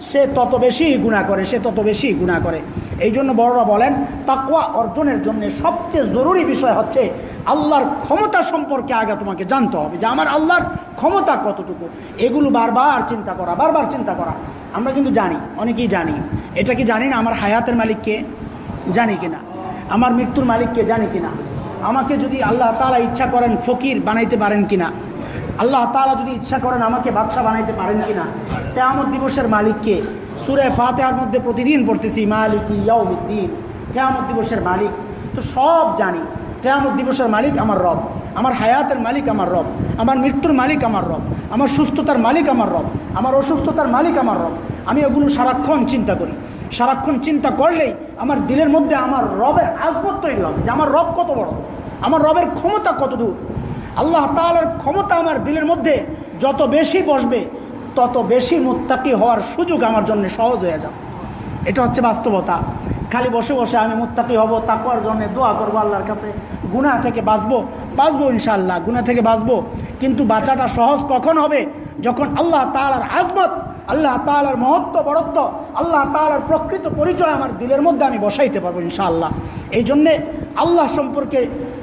সে তত বেশি গুণা করে, সে তত বেশি গুণা করে। এই জন্য বড়রা বলেন তাকুয়া অর্জনের জন্য সবচেয়ে জরুরি বিষয় হচ্ছে আল্লাহর ক্ষমতা সম্পর্কে আগে তোমাকে জানতে হবে যে আমার আল্লাহর ক্ষমতা কতটুকু। এগুলো বারবার চিন্তা করা, বারবার চিন্তা করা। আমরা কিন্তু জানি, অনেকেই জানি। এটা কি জানি না? আমার হায়াতের মালিককে জানি কিনা? আমার মৃত্যুর মালিককে জানি কিনা? আমাকে যদি আল্লাহ তালা ইচ্ছা করেন ফকির বানাইতে পারেন কিনা? আল্লাহ তালা যদি ইচ্ছা করেন আমাকে বাদশাহ বানাইতে পারেন কিনা? তেমন দিবসের মালিককে সুরে ফাতেহার মধ্যে প্রতিদিন পড়তেছি, মালিক ইয়াউমিদ্দিন। কেয়ামত দিবসের মালিক, তো সব জানি। কেয়ামত দিবসের মালিক আমার রব, আমার হায়াতের মালিক আমার রব, আমার মৃত্যুর মালিক আমার রব, আমার সুস্থতার মালিক আমার রব, আমার অসুস্থতার মালিক আমার রব। আমি ওগুলো সারাক্ষণ চিন্তা করি। সারাক্ষণ চিন্তা করলেই আমার দিলের মধ্যে আমার রবের আজবত তৈরি হবে যে আমার রব কত বড়? আমার রবের ক্ষমতা কত দূর? আল্লাহ তালার ক্ষমতা আমার দিলের মধ্যে যত বেশি বসবে, তত বেশি মুত্তাকি হওয়ার সুযোগ আমার জন্য সহজ হয়ে যাবে। এটা হচ্ছে বাস্তবতা। খালি বসে বসে আমি মুত্তাকি হব তাকুয়ার জন্য দোয়া করব আল্লাহর কাছে। গুণা থেকে বাঁচবো বাঁচবো ইনশাল্লাহ গুণা থেকে বাঁচবো। কিন্তু বাঁচাটা সহজ কখন হবে? যখন আল্লাহ তালার আজমত আল্লাহ তালার মহত্ব বড়ত্ব আল্লাহ তালার প্রকৃত পরিচয় আমার দিলের মধ্যে আমি বসাইতে পারব ইনশাআল্লাহ। এই জন্যে আল্লাহ সম্পর্কে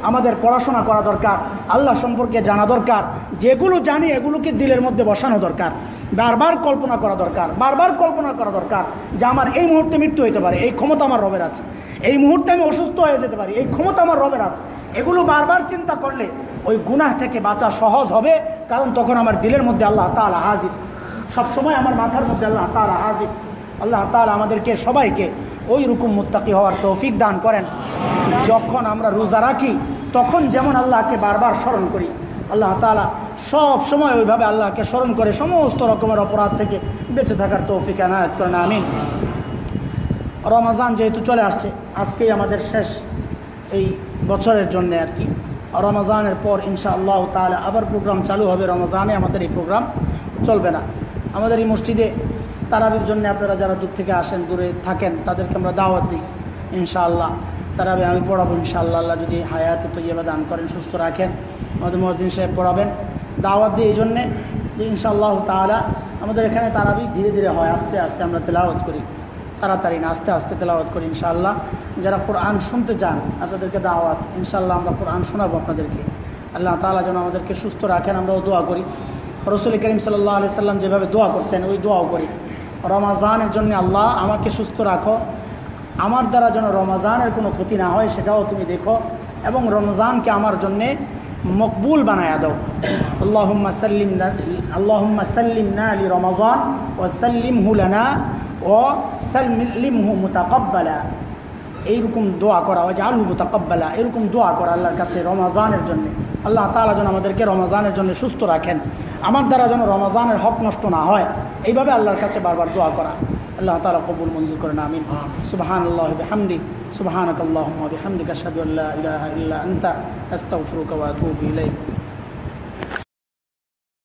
আমাদের পড়াশোনা করা দরকার, আল্লাহ সম্পর্কে জানা দরকার, যেগুলো জানি এগুলোকে দিলের মধ্যে বসানো দরকার, বারবার কল্পনা করা দরকার, বারবার কল্পনা করা দরকার যে আমার এই মুহূর্তে মৃত্যু হতে পারে, এই ক্ষমতা আমার রবের আছে। এই মুহূর্তে আমি অসুস্থ হয়ে যেতে পারি, এই ক্ষমতা আমার রবের আছে। এগুলো বারবার চিন্তা করলে ওই গুনাহ থেকে বাঁচা সহজ হবে, কারণ তখন আমার দিলের মধ্যে আল্লাহ তালা হাজির। সবসময় আমার মাথার মধ্যে আল্লাহ তালা হাজির। আল্লাহ তালা আমাদেরকে সবাইকে ওই রকম মুত্তাকি হওয়ার তৌফিক দান করেন। যখন আমরা রোজা রাখি, তখন যেমন আল্লাহকে বারবার স্মরণ করি, আল্লাহ তালা সব সময় ওইভাবে আল্লাহকে স্মরণ করে সমস্ত রকমের অপরাধ থেকে বেঁচে থাকার তৌফিক আনায়ত করেন, আমিন। রমাজান যেহেতু চলে আসছে, আজকেই আমাদের শেষ এই বছরের জন্য আর কি। রমাজানের পর ইনশা আল্লাহ তাহলে আবার প্রোগ্রাম চালু হবে, রমাজানে আমাদের এই প্রোগ্রাম চলবে না। আমাদের এই মসজিদে তারাবির জন্য আপনারা যারা দূর থেকে আসেন, দূরে থাকেন, তাদেরকে আমরা দাওয়াত দিই, ইনশাআল্লাহ। তারাবি আমি পড়াবো ইনশাআল্লাহ। আল্লাহ যদি হায়াতে তৈবা দান করেন, সুস্থ রাখেন, আমাদের মহাজিন সাহেব পড়াবেন। দাওয়াত দিই এই জন্যে যে ইনশাআল্লাহ তাআলা আমাদের এখানে তারাবি ধীরে ধীরে হয়, আস্তে আস্তে আমরা তেলাওয়াত করি। তাড়াতাড়ি না, আস্তে আস্তে তেলাওয়াত করি ইনশাআল্লাহ। যারা কোরআন শুনতে চান, আপনাদেরকে দাওয়াত, ইনশাআল্লাহ আমরা কোরআন শোনাবো আপনাদেরকে। আল্লাহ তাআলা যেন আমাদেরকে সুস্থ রাখেন, আমরাও দোয়া করি। রসুল করিম সাল্লাহ আলি সাল্লাম যেভাবে দোয়া করতেন, ওই দোয়াও করি। রমাজানের জন্য আল্লাহ আমাকে সুস্থ রাখো। আমার দ্বারা যেন রমাজানের কোনো ক্ষতি না হয়, সেটাও তুমি দেখো। এবং রমজানকে আমার জন্যে মকবুল বানায়া দাও। আল্লাহুম্মা সাল্লিম আল্লাহুম্মা সাল্লিম না আলী রমাজান ও সাল্লিম হুলানা ও সাল্লিম হু মুতাকব্বালা। এইরকম দোয়া করা, ওই যে আলহু মুতাকব্বালা, এরকম দোয়া করা আল্লাহর কাছে রমাজানের জন্য। আল্লাহ তালা যেন আমাদেরকে রমাজানের জন্য সুস্থ রাখেন। আমার দ্বারা যেন রমাজানের হক নষ্ট না হয়। এইভাবে আল্লাহর কাছে বারবার দোয়া করা। আল্লাহ তালা কবুল মঞ্জুর করেন, আমিন। সুবাহান আল্লাহ হামদি সুবাহানক আল্লাহ হামদিক আল্লা ইলাহা ইল্লা আনতা, আস্তাগফিরুকা ওয়া